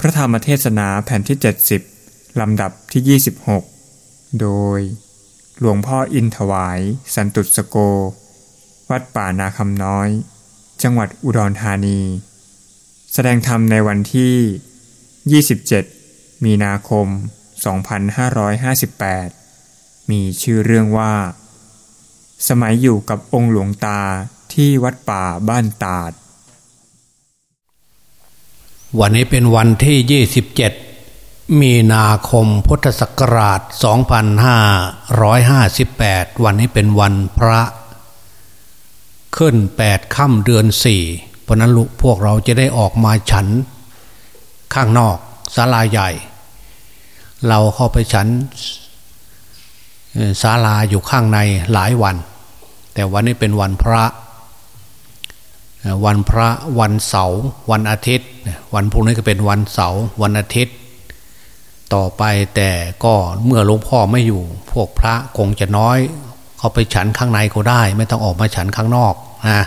พระธรรมเทศนาแผ่นที่ 70 ลำดับที่ 26 โดย หลวงพ่ออินถวาย สันตุสโก วัดป่านาคำน้อย จังหวัดอุดรธานี แสดงธรรมในวันที่ 27 มีนาคม 2558 มีชื่อเรื่องว่า สมัยอยู่กับองค์หลวงตาที่วัดป่าบ้านตาด วันนี้เป็นวันที่ 27 มีนาคมพุทธศักราช 2558 วันนี้เป็นวันพระ ขึ้น 8ค่ำเดือน 4 เพราะนั้นพวกเราจะได้ออกมาฉัน ข้างนอกศาลาใหญ่ เราเข้าไปฉันศาลาอยู่ข้างในหลายวัน แต่วันนี้เป็นวันพระ วันพระวันเสาร์วันอาทิตย์ วันพรุ่งนี้ก็เป็นวันเสาร์วันอาทิตย์ ต่อไปแต่ก็เมื่อหลวงพ่อไม่อยู่ พวกพระคงจะน้อย เขาไปฉันข้างในก็ได้ ไม่ต้องออกมาฉันข้างนอกนะ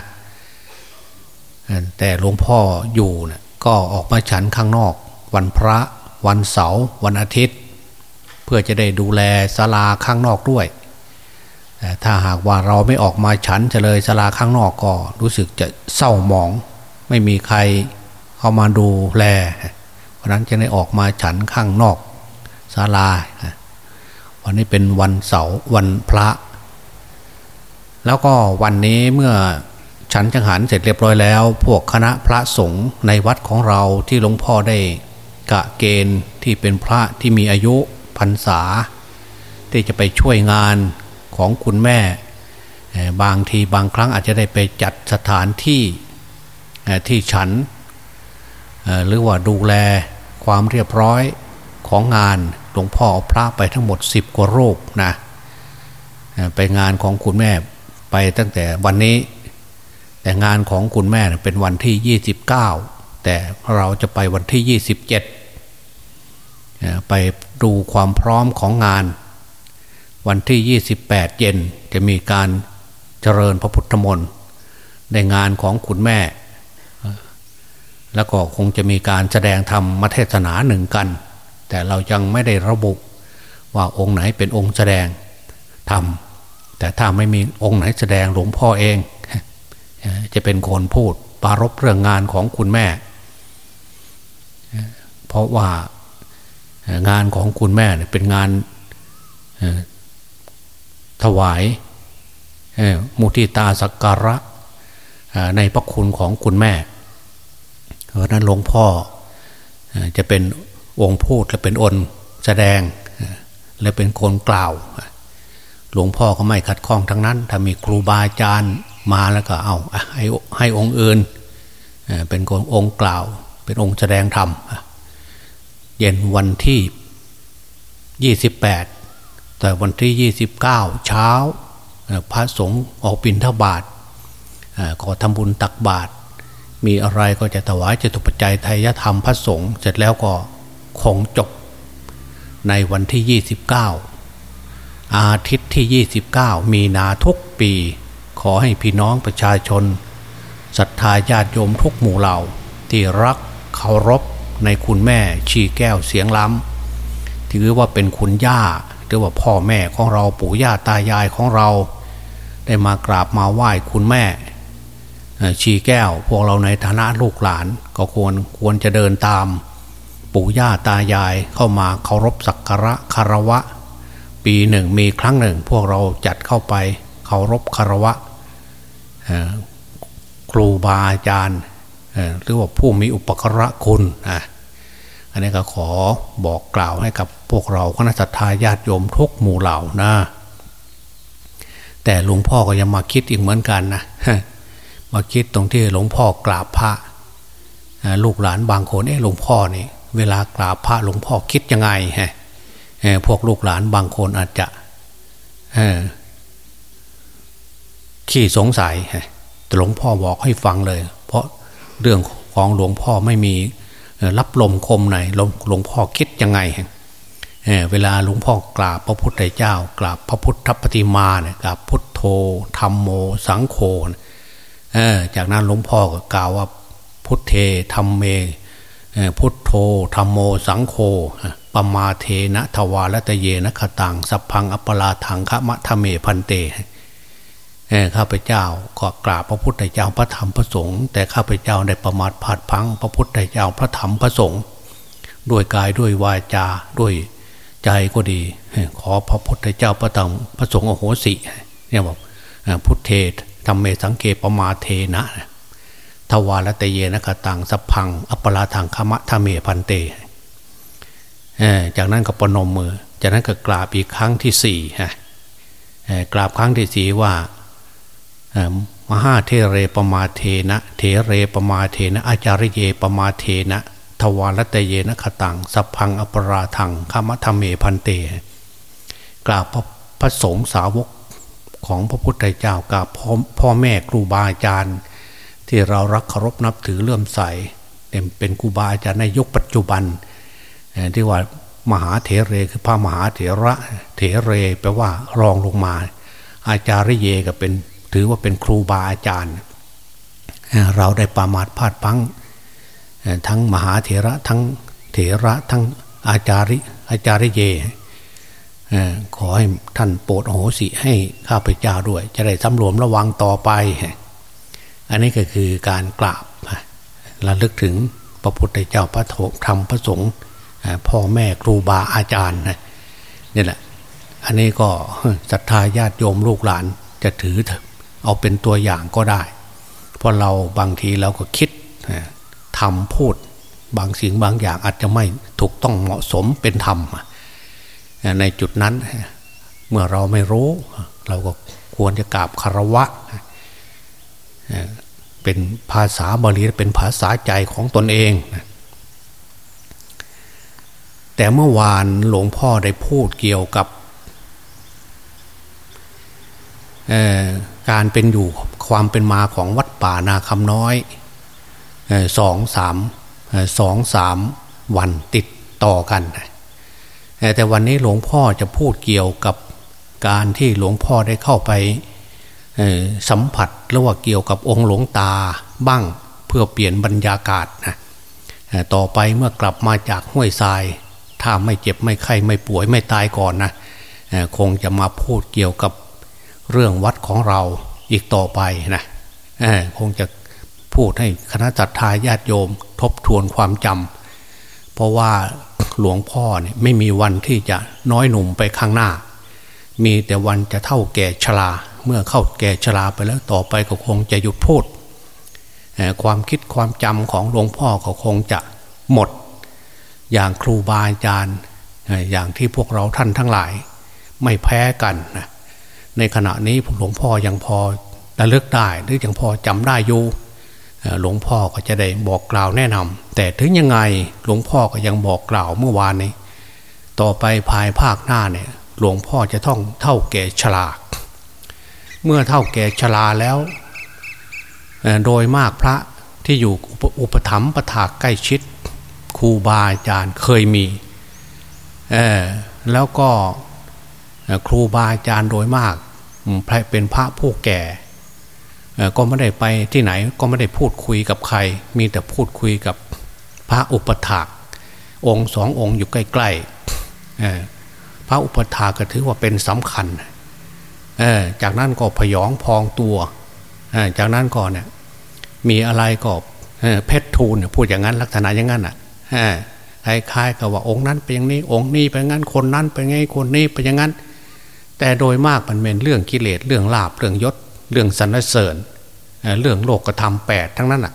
แต่หลวงพ่ออยู่นะก็ออกมาฉันข้างนอก วันพระวันเสาร์วันอาทิตย์ เพื่อจะได้ดูแลศาลาข้างนอกด้วย ถ้าหากว่าเราไม่ออกมาฉันจะเลยสลาข้างนอกก็รู้สึกจะเศร้าหมอง ไม่มีใครเข้ามาดูแล เพราะนั้นจะได้ออกมาฉันข้างนอกศาลา วันนี้เป็นวันเสาร์วันพระ แล้วก็วันนี้เมื่อฉันจังหันเสร็จเรียบร้อยแล้ว พวกคณะพระสงฆ์ในวัดของเราที่หลวงพ่อได้กะเกณฑ์ที่เป็นพระที่มีอายุพรรษา ที่จะไปช่วยงาน ของคุณแม่ บางทีบางครั้งอาจจะได้ไปจัดสถานที่ที่ฉัน หรือว่าดูแลความเรียบร้อยของงานหลวงพ่อเอาพระไปทั้งหมดสิบกว่ารูปนะไปงานของคุณแม่ไปตั้งแต่วันนี้ แต่งานของคุณแม่เป็นวันที่ 29 แต่เราจะไปวันที่ 27 ไปดูความพร้อมของงาน วันที่ 28 เย็นจะมีการเจริญพระพุทธมนต์ในงานของคุณแม่ แล้วก็คงจะมีการแสดงธรรมเทศนาหนึ่งกัน แต่เรายังไม่ได้ระบุว่าองค์ไหนเป็นองค์แสดงธรรมแต่ถ้าไม่มีองค์ไหนแสดงหลวงพ่อเอง จะเป็นคนพูดปารบเรื่องงานของคุณแม่ เพราะว่างานของคุณแม่เป็นงาน ถวายมุทิตาสักการะในพระคุณของคุณแม่เพราะนั้นหลวงพ่อจะเป็นองค์พูดและเป็นอนแสดงและเป็นคนกล่าว หลวงพ่อก็ไม่ขัดข้องทั้งนั้น ถ้ามีครูบาอาจารย์มาแล้วก็เอาให้ให้องค์อื่นเป็นคนองค์กล่าว เป็นองค์แสดงธรรมเย็นวันที่ยี่สิบแปด แต่วันที่ 29 เช้า พระสงฆ์ออกปินทบาทขอทำบุญตักบาตรมีอะไรก็จะถวายจตุปัจจัยไทยธรรมพระสงฆ์เสร็จแล้วก็คงจบในวันที่ 29 อาทิตย์ที่ 29 มีนาทุกปี ขอให้พี่น้องประชาชนศรัทธาญาติโยมทุกหมู่เหล่า ที่รักเคารพในคุณแม่ชีแก้วเสียงล้ำถือว่าเป็นคุณย่า หรือว่าพ่อแม่ของเราปู่ย่าตายายของเรา ได้มากราบมาไหว้คุณแม่ชีแก้ว พวกเราในฐานะลูกหลาน ก็ควรควรจะเดินตาม ปู่ย่าตายายเข้ามาเคารพสักการะคารวะ ปีหนึ่งมีครั้งหนึ่ง พวกเราจัดเข้าไปเคารพคารวะครูบาอาจารย์หรือว่าผู้มีอุปกระคุณอั อันนี้ก็ขอบอกกล่าวให้กับพวกเราคณะสัตยาญาติโยมทุกหมู่เหล่านะ แต่หลวงพ่อก็ยังมาคิดอีกเหมือนกันนะมาคิดตรงที่หลวงพ่อกราบพระลูกหลานบางคนเอ๊ะหลวงพ่อนี่เวลากราบพระหลวงพ่อคิดยังไงฮะพวกลูกหลานบางคนอาจจะขี้สงสัยแต่หลวงพ่อบอกให้ฟังเลย เพราะเรื่องของหลวงพ่อไม่มี รับลมคมไหนหลวงพ่อคิดยังไงเวลาหลวงพ่อกราบพระพุทธเจ้ากราบพระพุทธปฏิมาเนี่ยกราบพุทโธธรรมโม สังโฆจากนั้นหลวงพ่อก็กล่าวว่าพุทเทธรรมเมพุทโธธรรมโมสังโฆปมาเทนะทวารตะเยนะขตังสัพพังอัปลาถังขมะทะเมพันเต ข้าพเจ้าก็กราบพระพุทธเจ้าพระธรรมพระสงฆ์แต่ข้าพเจ้าได้ประมาทผาดพังพระพุทธเจ้าพระธรรมพระสงฆ์ด้วยกายด้วยวาจาด้วยใจก็ดี ขอพระพุทธเจ้าพระธรรมพระสงฆ์โอโหสิเนี่ยบอกพุทธเทศธรรมเมสังเกปมาเทนะทวารตะเยนะกตังสัพพัง อัปลาทังคมะทะเมพันเตจากนั้นก็ปนมมือ จากนั้นก็กราบอีกครั้งที่สี่กราบครั้งที่สี่ว่า มหาเทเรปมาเทนะ เทเรปมาเทนะ อาจารยเยปมาเทนะ ทวารตเยนะขตังสัพพังอปราทังคามธรรมเมพันเต กราบพระพระสงฆ์สาวกของพระพุทธเจ้ากราบพ่อพ่อแม่ครูบาอาจารย์ ที่เรารักเคารพนับถือเลื่อมใสเป็นครูบาอาจารย์ในยุคปัจจุบันที่ว่ามหาเถเรคือพระมหาเถระเถเรแปลว่ารองลงมา อาจารย์เยก็เป็น ถือว่าเป็นครูบาอาจารย์ เราได้ประมาทพลาดพังทั้งมหาเถระทั้งเถระทั้งอาจาริอาจารย์เยขอให้ท่านโปรดโหสิให้ข้าพเจ้าด้วย จะได้สำรวมระวังต่อไป อันนี้ก็คือการกราบระลึกถึงพระพุทธเจ้าพระธรรมพระสงฆ์พ่อแม่ครูบาอาจารย์นี่แหละ อันนี้ก็ศรัทธาญาติโยมลูกหลานจะถือ เอาเป็นตัวอย่างก็ได้ เพราะเราบางทีเราก็คิดทำพูดบางสิ่งบางอย่างอาจจะไม่ถูกต้องเหมาะสมเป็นธรรมในจุดนั้น เมื่อเราไม่รู้ เราก็ควรจะกราบคารวะ เป็นภาษาบาลีเป็นภาษาใจของตนเอง แต่เมื่อวานหลวงพ่อได้พูดเกี่ยวกับ การเป็นอยู่ความเป็นมาของวัดป่านาคำน้อยสองสามสองสามวันติดต่อกัน แต่วันนี้หลวงพ่อจะพูดเกี่ยวกับการที่หลวงพ่อได้เข้าไปสัมผัสรือว่าเกี่ยวกับองค์หลวงตาบ้างเพื่อเปลี่ยนบรรยากาศนะต่อไปเมื่อกลับมาจากห้วยทราย ถ้าไม่เจ็บไม่ไข้ไม่ป่วยไม่ตายก่อนนะคงจะมาพูดเกี่ยวกับ เรื่องวัดของเราอีกต่อไปนะคงจะพูดให้คณะจัตตาญาติโยมทบทวนความจำเพราะว่าหลวงพ่อเนี่ยไม่มีวันที่จะน้อยหนุ่มไปข้างหน้า มีแต่วันจะเท่าแก่ชราเมื่อเข้าแก่ชราไปแล้วต่อไปก็คงจะหยุดพูดความคิดความจำของหลวงพ่อก็คงจะหมด อย่างครูบาอาจารย์อย่างที่พวกเราท่านทั้งหลาย ไม่แพ้กันนะ ในขณะนี้หลวงพ่อยังพอระลึกได้หรือยังพอจำได้อยู่หลวงพ่อก็จะได้บอกกล่าวแนะนำแต่ถึงยังไงหลวงพ่อก็ยังบอกกล่าวเมื่อวานนี้ ต่อไปภายภาคหน้าเนี่ยหลวงพ่อจะต้องเท่าแก่ชราเมื่อเท่าแก่ชราแล้ว โดยมากพระที่อยู่อุปถัมภ์ประถากใกล้ชิดครูบาอาจารย์เคยมี แล้วก็ ครูบาอาจารย์โดยมากเป็นพระผู้แก่ก็ไม่ได้ไปที่ไหนก็ไม่ได้พูดคุยกับใคร มีแต่พูดคุยกับพระอุปถากองค์สององค์อยู่ใกล้ๆพระอุปถาก็ถือว่าเป็นสำคัญจากนั้นก็พยองพองตัวจากนั้นก็เนี่ยมีอะไรก็เพชรทูลพูดอย่างนั้นลักษณะอย่างนั้นอะคล้ายๆกับว่าองค์นั้นเป็นอย่างนี้องค์นี้เป็นงั้นคนนั้นเป็นไงคนนี้เป็นอย่างนั้น แต่โดยมากมันเป็นเรื่องกิเลสเรื่องลาบเรื่องยศ เรื่องสรรเสริญเรื่องโลกธรรมแปดทั้งนั้นอะ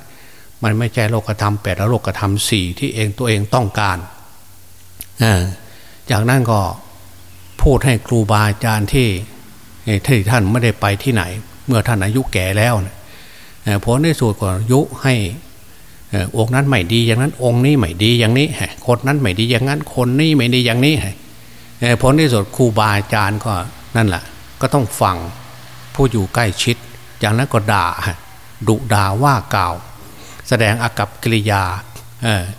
มันไม่ใช่โลกธรรมแปดแล้วโลกธรรมสี่ที่เองตัวเองต้องการจากนั้นก็พูดให้ครูบาอาจารย์ที่ที่ท่านไม่ได้ไปที่ไหน เมื่อท่านอายุแก่แล้วเนี่ยผลในสุดก็ยุให้องค์นั้นไม่ดีอย่างนั้น องค์นี้ไม่ดีอย่างนี้คนนั้นไม่ดีอย่างนั้น คนนี้ไม่ดีอย่างนี้ ผลที่สุดครูบาอาจารย์ก็นั่นแหละก็ต้องฟังผู้อยู่ใกล้ชิด จากนั้นก็ด่าดุด่าว่ากล่าว แสดงอากับกิริยา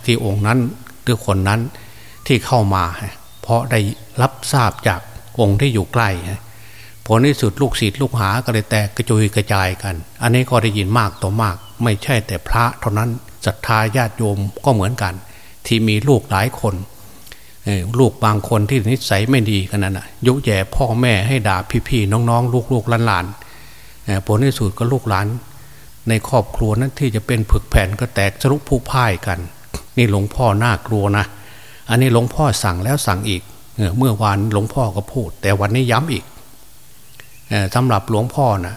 ที่องค์นั้นหรือคนนั้นที่เข้ามา เพราะได้รับทราบจากองค์ที่อยู่ใกล้ผลที่สุดลูกศิษย์ลูกหาก็เลยแตกกระจุยกระจายกัน อันนี้ก็ได้ยินมากต่อมาก ไม่ใช่แต่พระเท่านั้นศรัทธาญาติโยมก็เหมือนกัน ที่มีลูกหลายคน ลูกบางคนที่นิสัยไม่ดีกันนั่นนะยุแย่พ่อแม่ให้ด่าพี่ๆน้องๆ ลูกๆหลานๆผลในสุดก็ลูกหลาน ในครอบครัวนั้นที่จะเป็นผึกแผ่นก็แตกสรุปผู้พ่ายกัน นี่หลวงพ่อน่ากลัวนะ อันนี้หลวงพ่อสั่งแล้วสั่งอีกเมื่อวานหลวงพ่อก็พูด แต่วันนี้ย้ำอีกสำหรับหลวงพ่อนะ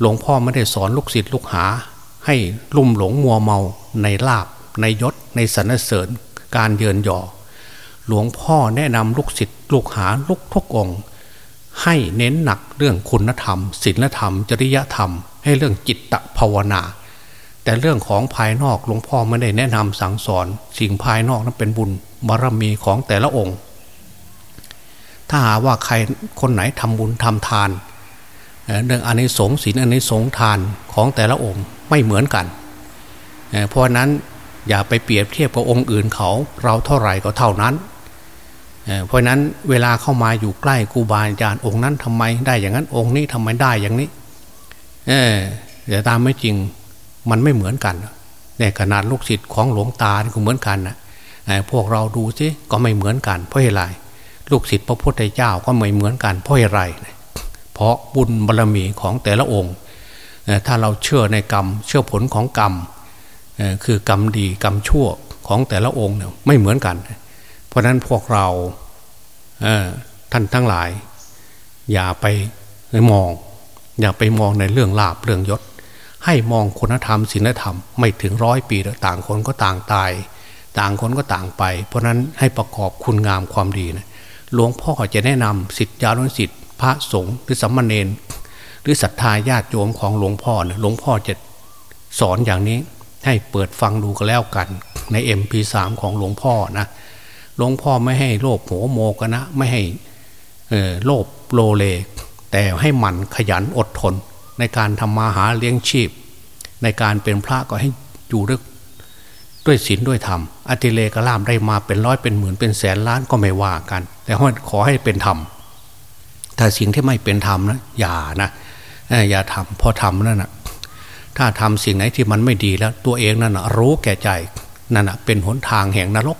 หลวงพ่อไม่ได้สอนลูกศิษย์ลูกหา ให้ลุ่มหลงมัวเมาในลาบในยศในสรรเสริญการเยินยอ หลวงพ่อแนะนำลูกศิษย์ลูกหาลูกทุกองให้เน้นหนักเรื่องคุณธรรมศีลธรรม จริยธรรม ให้เรื่องจิตตภาวนา แต่เรื่องของภายนอกหลวงพ่อไม่ได้แนะนำสั่งสอน สิ่งภายนอกนั้นเป็นบุญบารมีของแต่ละองค์ ถ้าหาว่าใครคนไหนทำบุญทำทานเรื่องอันนี้สงศีลอันนี้สงทานของแต่ละองค์ไม่เหมือนกันเพราะนั้นอย่าไปเปรียบเทียบกับองค์อื่นเขาเราเท่าไหร่ก็เท่านั้น เพราะนั้นเวลาเข้ามาอยู่ใกล้ครูบาอาจารย์องค์นั้นทำไมได้อย่างนั้นองค์นี้ทำไมได้อย่างนี้เออแต่ตามไม่จริงมันไม่เหมือนกันเนี่ยขนาดลูกศิษย์ของหลวงตาก็เหมือนกันนะพวกเราดูสิก็ไม่เหมือนกัน เพราะอะไรลูกศิษย์พระพุทธเจ้าก็ไม่เหมือนกันเพราะอะไรเพราะบุญบารรมีของแต่ละองค์ ถ้าเราเชื่อในกรรม เชื่อผลของกรรมคือกรรมดีกรรมชั่วของแต่ละองค์เนี่ยไม่เหมือนกัน เพราะนั้นพวกเราท่านทั้งหลาย อย่าไปมอง อย่าไปมองในเรื่องลาบเรื่องยศ ให้มองคุณธรรมศีลธรรมไม่ถึงร้อยปีต่างคนก็ต่างตาย ต่างคนก็ต่างไป เพราะนั้นให้ประกอบคุณงามความดีนะหลวงพ่อจะแนะนำสิทธิานุสิทธิพระสงฆ์หรือสัมมาเนนหรือศรัทธาญาติโยมของหลวงพ่อนี่ยหลวงพ่อจะสอนอย่างนี้ให้เปิดฟังดูก็แล้วกัน ใน MP3 ของหลวงพ่อนะ หลวงพ่อไม่ให้โลภโหโมกนะ ไม่ให้โลภโลเล แต่ให้หมั่นขยันอดทน ในการทำมาหาเลี้ยงชีพ ในการเป็นพระก็ให้อยู่ด้วยด้วยศีลด้วยธรรมอติเลกล่ามได้มาเป็นร้อยเป็นหมื่นเป็นแสนล้านก็ไม่ว่ากัน แต่ขอให้เป็นธรรมถ้าสิ่งที่ไม่เป็นธรรมนะอย่านะอย่าทำพอทำนั่นนะถ้าทำสิ่งไหนที่มันไม่ดีแล้ว ตัวเองนั่นนะรู้แก่ใจนั่นนะเป็นหนทางแห่งนรก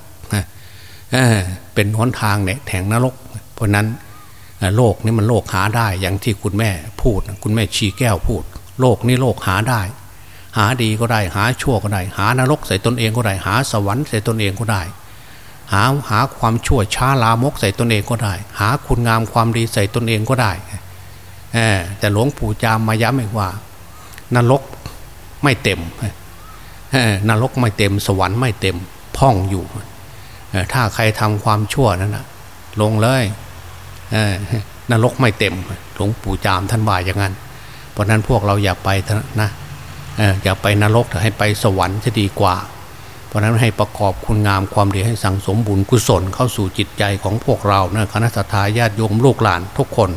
เป็นหนทางเนี่ยแห่งนรก เพราะนั้นโลกนี้มันโลกหาได้อย่างที่คุณแม่พูด คุณแม่ชีแก้วพูด โลกนี้โลกหาได้ หาดีก็ได้หาชั่วก็ได้ หานรกใส่ตนเองก็ได้ หาสวรรค์ใส่ตนเองก็ได้ หาหาความชั่วช้าลามกใส่ตนเองก็ได้ หาคุณงามความดีใส่ตนเองก็ได้แต่หลวงปู่จามมาย้ำอีกว่านรกไม่เต็มนรกไม่เต็มสวรรค์ไม่เต็มพ่องอยู่ ถ้าใครทำความชั่วนั้นนะลงเลยนรกไม่เต็มหลวงปู่จามท่านว่าอย่างนั้น เพราะนั้นพวกเราอย่าไปนะอย่าไปนรกแต่ให้ไปสวรรค์จะดีกว่า เพราะนั้นให้ประกอบคุณงามความดีให้สั่งสมบุญกุศลเข้าสู่จิตใจของพวกเรานะคณะสัตยาญาติโยมลูกหลานทุกคน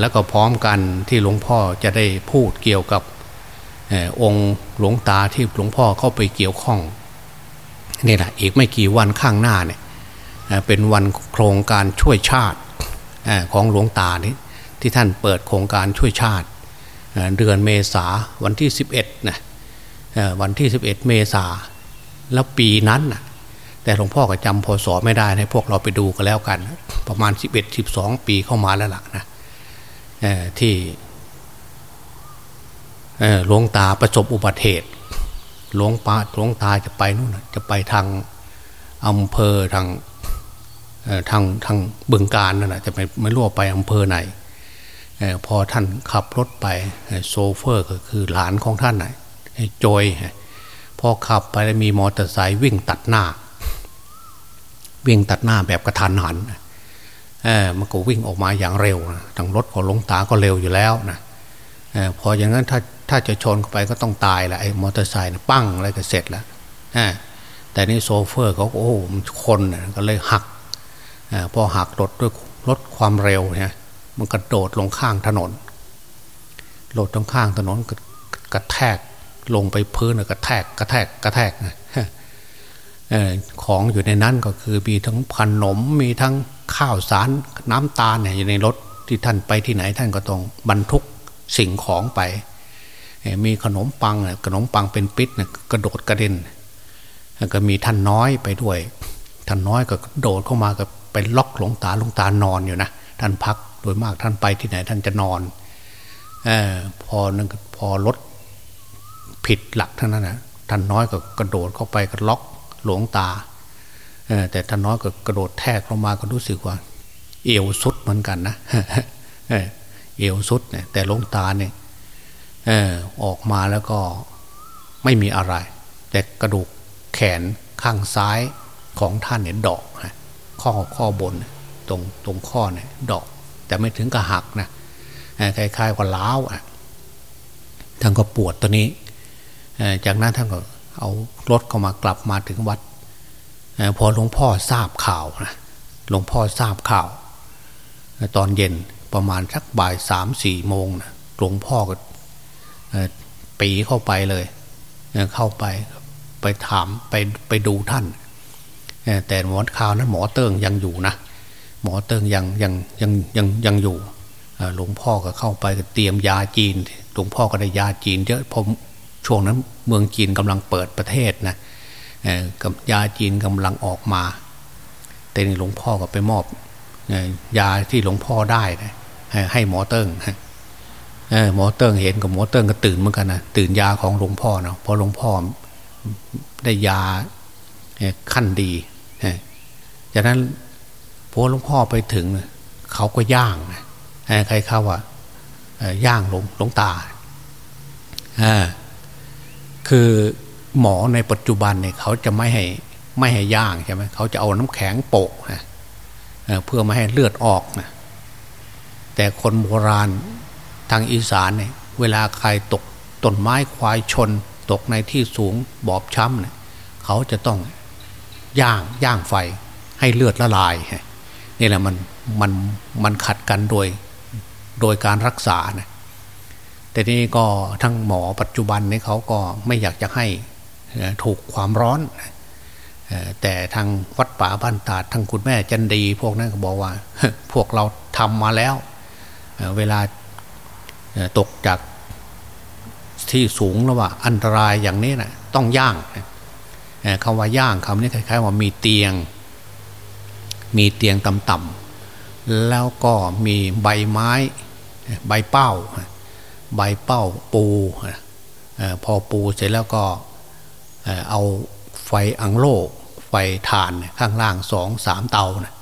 แล้วก็พร้อมกันที่หลวงพ่อจะได้พูดเกี่ยวกับองค์หลวงตาที่หลวงพ่อเข้าไปเกี่ยวข้อง นี่แหละอีกไม่กี่วันข้างหน้าเนี่ยเป็นวันโครงการช่วยชาติของหลวงตานี้ที่ท่านเปิดโครงการช่วยชาติ เดือนเมษาวันที่ 11นะวันที่ 11 เมษาแล้วปีนั้นนะแต่หลวงพ่อก็จำพศไม่ได้ให้พวกเราไปดูกันแล้วกัน ประมาณ 11 12 ปีเข้ามาแล้วล่ะนะที่หลวงตาประสบอุบัติเหตุ หลวงปาหลวงตาจะไปนู่นจะไปทางอำเภอทางทางทางบึงการนั่นแหะจะไปไม่รู้ไปอำเภอไหนพอท่านขับรถไปโซเฟอร์ก็คือหลานของท่านไหนโจยพอขับไปแล้วมีมอเตอร์ไซค์วิ่งตัดหน้า วิ่งตัดหน้าแบบกระทันหันเออมันก็วิ่งออกมาอย่างเร็วนะทางรถของหลวงตาก็เร็วอยู่แล้วนะออพออย่างนั้นถ้า ถ้าจะชนเข้าไปก็ต้องตายแหละไอ้มอเตอร์ไซค์นะปั้งอะไรก็เสร็จแล้วแต่นี่โซเฟอร์เขาโอ้คนก็เลยหักอพอหักรถด้วยรถความเร็วเนี่ยมันกระโดดลงข้างถนนโดดตรงข้างถนนกระแทกลงไปพื้นกระแทกกระแทกกระแทกอของอยู่ในนั้นก็คือมีทั้งขนมมีทั้งข้าวสารน้ำตาลเนี่ยอยู่ในรถที่ท่านไปที่ไหนท่านก็ต้องบรรทุกสิ่งของไป มีขนมปังขนมปังเป็นปิดกระโดดกระเด็นก็มีท่านน้อยไปด้วย ท่านน้อยก็โดดเข้ามาก็ไปล็อกหลวงตาหลวงตานอนอยู่นะท่านพักโดยมากท่านไปที่ไหนท่านจะนอนอพอนั่นพอรถผิดหลักทั้งนั้นนะท่านน้อยก็กระโดดเข้าไปก็ล็อกหลวงตาแต่ท่านน้อยก็กระโดดแทกลงมาก็รู้สึกว่า เอวสุดเหมือนกันนะเอวสุดเนี่ยแต่หลวงตาเนี่ย ออกมาแล้วก็ไม่มีอะไร แต่กระดูกแขนข้างซ้ายของท่านเนี่ยดอกข้อข้อบนตรงตรงข้อเนี่ยดอก แต่ไม่ถึงกับหักนะคล้ายๆกับล้าวอะท่านก็ปวดตัวนี้จากนั้นท่านก็เอารถเข้ามากลับมาถึงวัดพอหลวงพ่อทราบข่าวนะหลวงพ่อทราบข่าว ตอนเย็นประมาณสักบ่ายสามสี่โมงนะหลวงพ่อก็ ปีเข้าไปเลยเข้าไปไปถามไปไปดูท่าน แต่หมอข่าวนั้นหมอเติงยังอยู่นะหมอเติ้งยังยังยังยังยังอยู่หลวงพ่อก็เข้าไปเตรียมยาจีนหลวงพ่อก็ได้ยาจีนเยอะผมช่วงนั้นเมืองจีนกำลังเปิดประเทศนะกับยาจีนกำลังออกมาแต่หลวงพ่อก็ไปมอบยาที่หลวงพ่อได้ให้หมอเติ้ง หมอเติ้งเห็นกับหมอเติ้งก็ตื่นเหมือนกันนะตื่นยาของหลวงพ่อเนาะพอหลวงพ่อได้ยาขั้นดีจากนั้นพอหลวงพ่อไปถึง เขาก็ย่างใครเข้าว่าย่างหลวงหลวงตาคือหมอในปัจจุบันเนี่ยเขาจะไม่ให้ไม่ให้ย่างใช่ไหมเขาจะเอาน้ำแข็งโปะนะเพื่อไม่ให้เลือดออกนะแต่คนโบราณ ทางอีสานเนี่ยเวลาใครตกต้นไม้ควายชน ตกในที่สูงบอบช้ำเนี่ยเขาจะต้องย่างย่างไฟให้เลือดละลายนี่แหละมันมันมันขัดกันโดยโดยการรักษานะแต่นี่ก็ทั้งหมอปัจจุบันนี่เขาก็ไม่อยากจะให้ถูกความร้อน แต่ทางวัดป่าบ้านตาดทางคุณแม่จันดี พวกนั้นก็บอกว่า พวกเราทำมาแล้ว เวลา ตกจากที่สูงแล้วว่าอันตรายอย่างนี้นะต้องย่างคำว่าย่างคำนี้คล้ายๆว่ามีเตียง มีเตียงต่ำๆแล้วก็มีใบไม้ ใบเป้า ใบเป้าปูพอปูเสร็จแล้วก็เอาไฟอังโลไฟถ่านข้างล่างสองสามเตานะ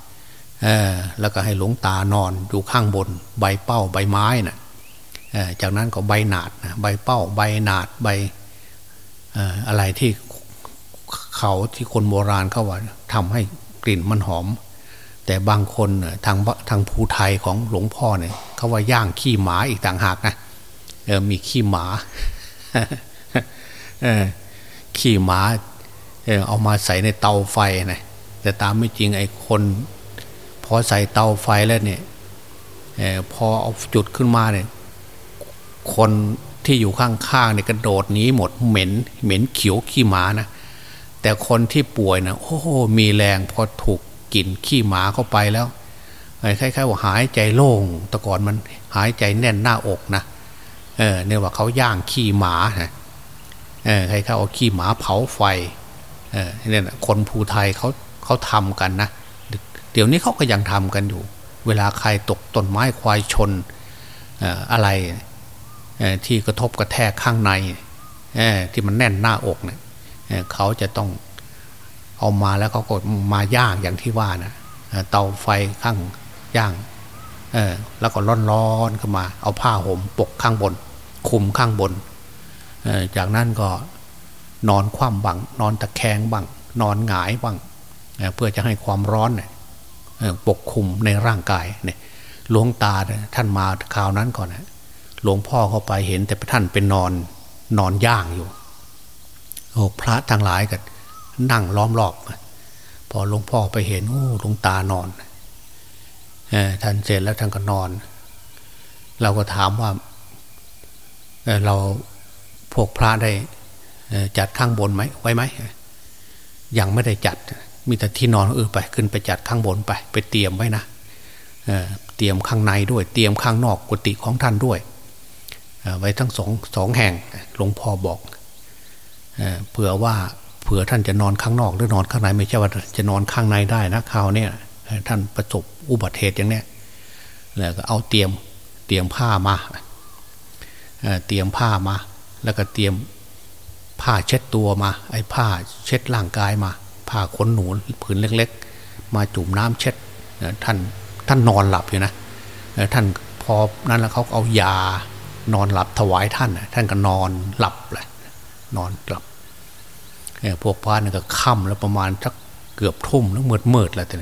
แล้วก็ให้หลวงตานอนอยู่ข้างบน ใบเป้าใบไม้น่ะ จากนั้นก็ใบหนาดนะใบเป้าใบหนาดใบอะไรที่เขาที่คนโบราณเขาว่าทำให้กลิ่นมันหอม แต่บางคนทางทางภูไทยของหลวงพ่อเนี่ยเขาว่าย่างขี้หมาอีกต่างหากนะมีขี้หมาขี้หมาเอามาใส่ในเตาไฟนะแต่ตามไม่จริงไอ้คนพอใส่เตาไฟแล้วเนี่ยพอเอาจุดขึ้นมาเนี่ย คนที่อยู่ข้างๆเนี่ยกระโดดหนีหมดเหม็นเหม็นเขียวขี้หมานะแต่คนที่ป่วยนะโอ้โหมีแรงพอถูกกลิ่นขี้หมาเข้าไปแล้วคล้ายๆว่าหายใจโล่งแต่ก่อนมันหายใจแน่นหน้าอกนะเออเนี่ยว่าเขาย่างขี้หมาฮะเออใครเขาเอาขี้หมาเผาไฟเออเนี่ยคนภูไทยเขาเขาทำกันนะเดี๋ยวนี้เขาก็ยังทำกันอยู่ เวลาใครตกต้นไม้ควายชนอะไร ที่กระทบกระแทกข้างในที่มันแน่นหน้าอกเนี่ยเขาจะต้องเอามาแล้วเขาก็มาย่างอย่างที่ว่านะเตาไฟข้างย่างแล้วก็ร้อนๆขึ้นมา เอาผ้าห่มปกข้างบน คุมข้างบน จากนั้นก็นอนคว่ำบัง นอนตะแคงบัง นอนหงายบังเพื่อจะให้ความร้อนปกคุมในร่างกายเนี่ยหลวงตาท่านมาคราวนั้นก่อนนะ หลวงพ่อเข้าไปเห็น แต่ท่านเป็นนอนนอนย่างอยู่โอ้พระทั้งหลายก็นั่งล้อมรอบพอหลวงพ่อไปเห็นโอ้หลวงตานอนท่านเสร็จแล้วท่านก็นอน เราก็ถามว่าเราพวกพระได้จัดข้างบนไหมไว้ไหมยังไม่ได้จัด มีแต่ที่นอนเออไป ขึ้นไปจัดข้างบนไป ไปเตรียมไว้นะเตรียมข้างในด้วย เตรียมข้างนอกกุฏิของท่านด้วย ไว้ทั้งสองสองแห่งหลวงพ่อบอกเผื่อว่าเผื่อท่านจะนอนข้างนอกหรือนอนข้างในไม่ใช่ว่าจะนอนข้างในได้นะคราวนี้ท่านประสบอุบัติเหตุอย่างเนี้ยแล้วก็เอาเตรียมเตรียมผ้ามาเตรียมผ้ามา แล้วก็เตรียมผ้าเช็ดตัวมา ไอ้ผ้าเช็ดร่างกายมา ผ้าขนหนูผืนเล็ก ๆ มาจุ่มน้ำเช็ดท่านท่านนอนหลับอยู่นะท่านพอนั้นแล้วเขาเอายา นอนหลับถวายท่านท่านก็นอนหลับเลยนอนหลับเนี่ยพวกพระนี่ก็ค่ำแล้วประมาณสักเกือบทุ่มแล้วมืดมืดแล้วแต่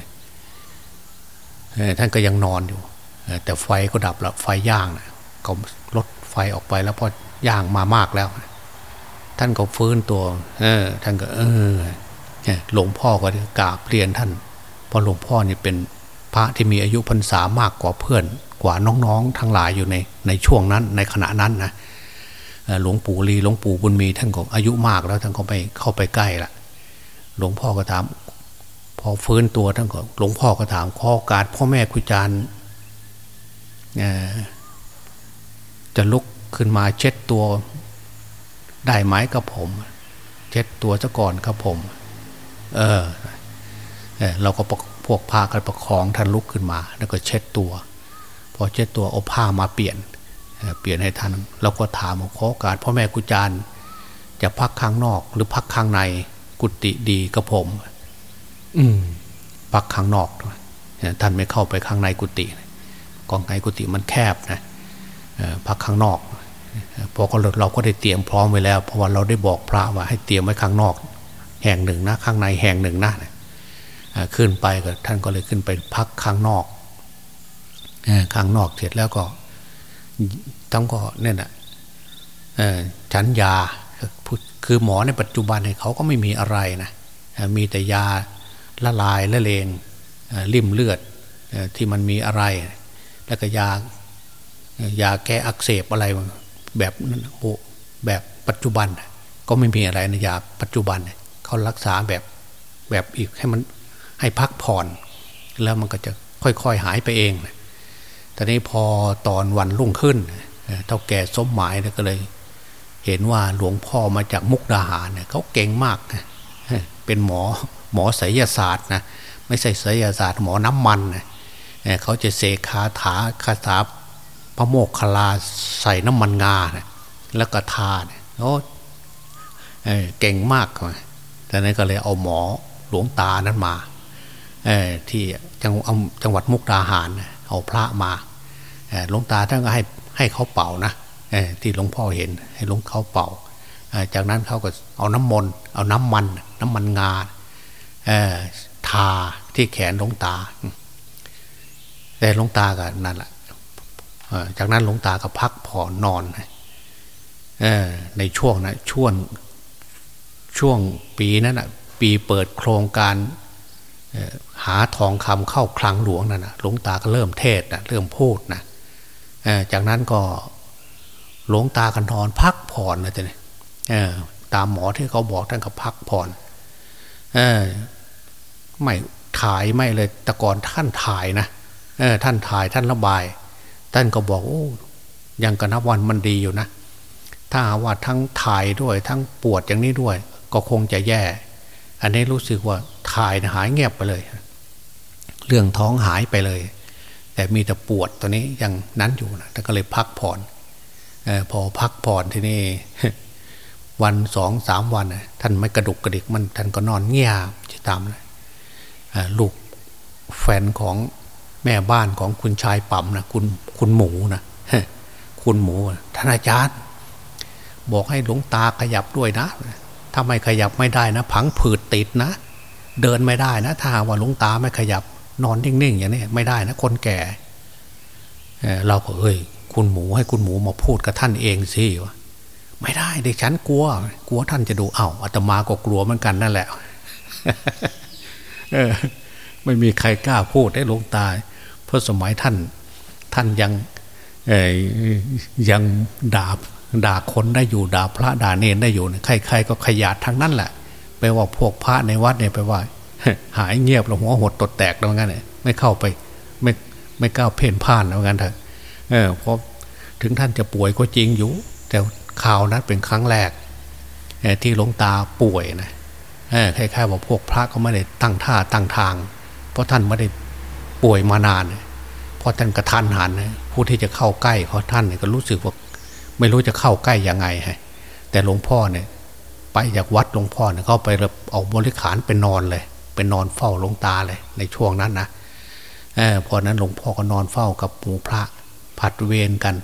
ท่านก็ยังนอนอยู่แต่ไฟก็ดับแล้วไฟย่างนะก็ลดไฟออกไปแล้วพอย่างมามากแล้ว ท่านก็ฟื้นตัว เออ ท่านก็ เออหลวงพ่อก็กราบเรียนท่านเพราะหลวงพ่อเนี่ยเป็นพระที่มีอายุพรรษามากกว่าเพื่อน กว่าน้องๆ ทั้งหลายอยู่ในในช่วงนั้นในขณะนั้นนะหลวงปู่ลีหลวงปู่บุญมีท่านก็อายุมากแล้วท่านก็ไปเข้าไปใกล้ละหลวงพ่อก็ถามพอฟื้นตัวท่านก็หลวงพ่อก็ถามข้อการพ่อแม่ครูอาจารย์จะลุกขึ้นมาเช็ดตัวได้ไหมกับผม เช็ดตัวซะก่อนครับผม เออ เราก็พวกพากันประคองท่านลุกขึ้นมา แล้วก็เช็ดตัว อเช็ดตัวเอาผ้ามาเปลี่ยน เปลี่ยนให้ท่านเราก็ถามขอโอกาสพ่อแม่กุจารจะพักข้างนอก หรือพักข้างในกุฏิดีกับผม อืมพักข้างนอกท่านไม่เข้าไปข้างในกุฏิกองไงกุฏิมันแคบนะพักข้างนอกพอก็เราก็ได้เตรียมพร้อมไว้แล้ว เพราะว่าเราได้บอกพระว่าให้เตรียมไว้ข้างนอก แห่งหนึ่งนะ ข้างในแห่งหนึ่งนะขึ้นไปก็ท่านก็เลยขึ้นไปพักข้างนอก ข้างนอกเสร็จแล้วก็ต้องก็เนี่ยนะฉันยาคือหมอในปัจจุบันเนี่ยเขาก็ไม่มีอะไรนะมีแต่ยาละลายละเลงริ่มเลือดที่มันมีอะไร แล้วก็ยายาแก้อักเสบอะไรแบบนั้นแบบปัจจุบัน ก็ไม่มีอะไรในยาปัจจุบันเขารักษาแบบแบบอีกให้มันให้พักผ่อน แล้วมันก็จะค่อยๆหายไปเอง ตอนนี้พอตอนวันรุ่งขึ้นเท่าแก่สมหมายก็เลย เห็นว่าหลวงพ่อมาจากมุกดาหารเนี่ยเขาเก่งมากเป็นหมอหมอไสยศาสตร์นะไม่ใช่ไสยศาสตร์ หมอน้ำมันนะเขาจะเสกคาถาคาถาพระโมกขลาใส่น้ำมันงานะแล้วก็ทาเนี่ยโอ้เก่งมากเลแต่นั้นก็เลยเอาหมอหลวงตานั้นมาที่จังจังหวัดมุกดาหาร เอาพระมา หลวงตาท่านก็ให้ให้เขาเป่านะที่หลวงพ่อเห็นให้หลวงเขาเป่า จากนั้นเขาก็เอาน้ำมนต์เอาน้ำมัน น้ำมันงาทาที่แขนหลวงตา แต่หลวงตาก็นั่นแหละจากนั้นหลวงตาก็พักผ่อนนอนในช่วงนะช่วงช่วงปีนั้นนะปีเปิดโครงการหาทองคำเข้าคลังหลวงนั่นนะหลวงตาก็เริ่มเทศนะเริ่มพูดนะ จากนั้นก็หลวงตากันนอนพักผ่อนนะจ๊ะเนี่ยตามหมอที่เขาบอกท่านก็พักผ่อนไม่ถ่ายไม่เลยแต่ก่อนท่านถ่ายนะท่านถ่ายท่านระบาย ท่านก็บอกโอ้ยังกนับวันมันดีอยู่นะ ถ้าว่าทั้งถ่ายด้วย ทั้งปวดอย่างนี้ด้วย ก็คงจะแย่ อันนี้รู้สึกว่าถ่ายหายเงียบไปเลย เรื่องท้องหายไปเลย แต่มีแต่ปวดตัวนี้ยังนั้นอยู่นะท่านก็เลยพักผ่อนอพอพักผ่อนที่นี่ วันสองสามวันท่านไม่กระดุกกระดิกมันท่านก็นอนเงียบจะตามเลยลูกแฟนของแม่บ้านของคุณชายปั๊มนะคุณคุณหมูนะคุณหมูท่านอาจารย์ บอกให้หลวงตาขยับด้วยนะถ้าไม่ขยับไม่ได้นะ ผังผืดติดนะ เดินไม่ได้นะถ้าว่าหลวงตาไม่ขยับ นอนนิ่งๆอย่างนี้ไม่ได้นะคนแก่เราก็เอ้ย คุณหมูให้คุณหมูมาพูดกับท่านเองสิวะไม่ได้เด็กฉันกลัว กลัวท่านจะดูเอา้าอาตมาก็กลัวเหมือนกันนั่นแหละไม่มีใครกล้าพูดได้ลงตาเพราะสมัยท่าน ท่านยังยังด่าด่าคนได้อยู่ด่าพระด่าเนรได้อยู่ใครๆก็ขยาดทั้งนั้นแหละแปว่าพวกพระในวัดเนี่ยไปว่า หายเงียบแล้วหัวหดตดแตกแล้วงั้นเนี่ยไม่เข้าไป ไม่ไม่ก้าวเพ่นพ่านแล้วงั้นเถอะเออเพราะถึงท่านจะป่วยก็จริงอยู่ แต่ข่าวนั้นเป็นครั้งแรกที่หลวงตาป่วยนะคล้ายๆว่าพวกพระก็ไม่ได้ตั้งท่าตั้งทาง เพราะท่านไม่ได้ป่วยมานานเพราะท่านกระทันหันผู้ที่จะเข้าใกล้เพราะท่านก็รู้สึกว่าไม่รู้จะเข้าใกล้ยังไงฮะแต่หลวงพ่อเนี่ย ไปจากวัดหลวงพ่อเนี่ยเขาไปเอาบริขารเป็นนอนเลย เป็นนอนเฝ้าหลวงตาเลย ในช่วงนั้นนะอพอนั้นหลวงพ่อก็นอนเฝ้ากับหมู่พระผัดเวรกัน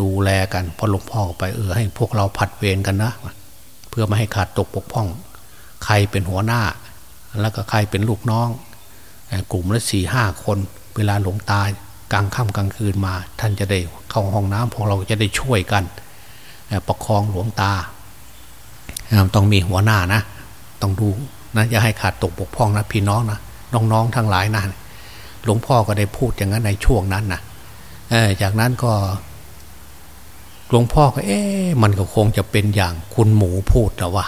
ดูแลกันพอหลวงพ่อไปเออให้พวกเราผัดเวรกันนะเพื่อไม่ให้ขาดตกปกพ่อง ใครเป็นหัวหน้า แล้วก็ใครเป็นลูกน้องกลุ่มละสี่ห้าคน เวลาหลวงตากลางค่ำกลางคืนมา ท่านจะได้เข้าห้องน้ำพวกเราจะได้ช่วยกันประคองหลวงตา ต้องมีหัวหน้านะ ต้องดู นะอย่าให้ขาดตกบกพร่องนะพี่น้องนะน้องๆทั้งหลายนะหลวงพ่อก็ได้พูดอย่างนั้นในช่วงนั้นนะจากนั้นก็หลวงพ่อก็ เอ๊ะมันก็คงจะเป็นอย่างคุณหมูพูดแต่ว่า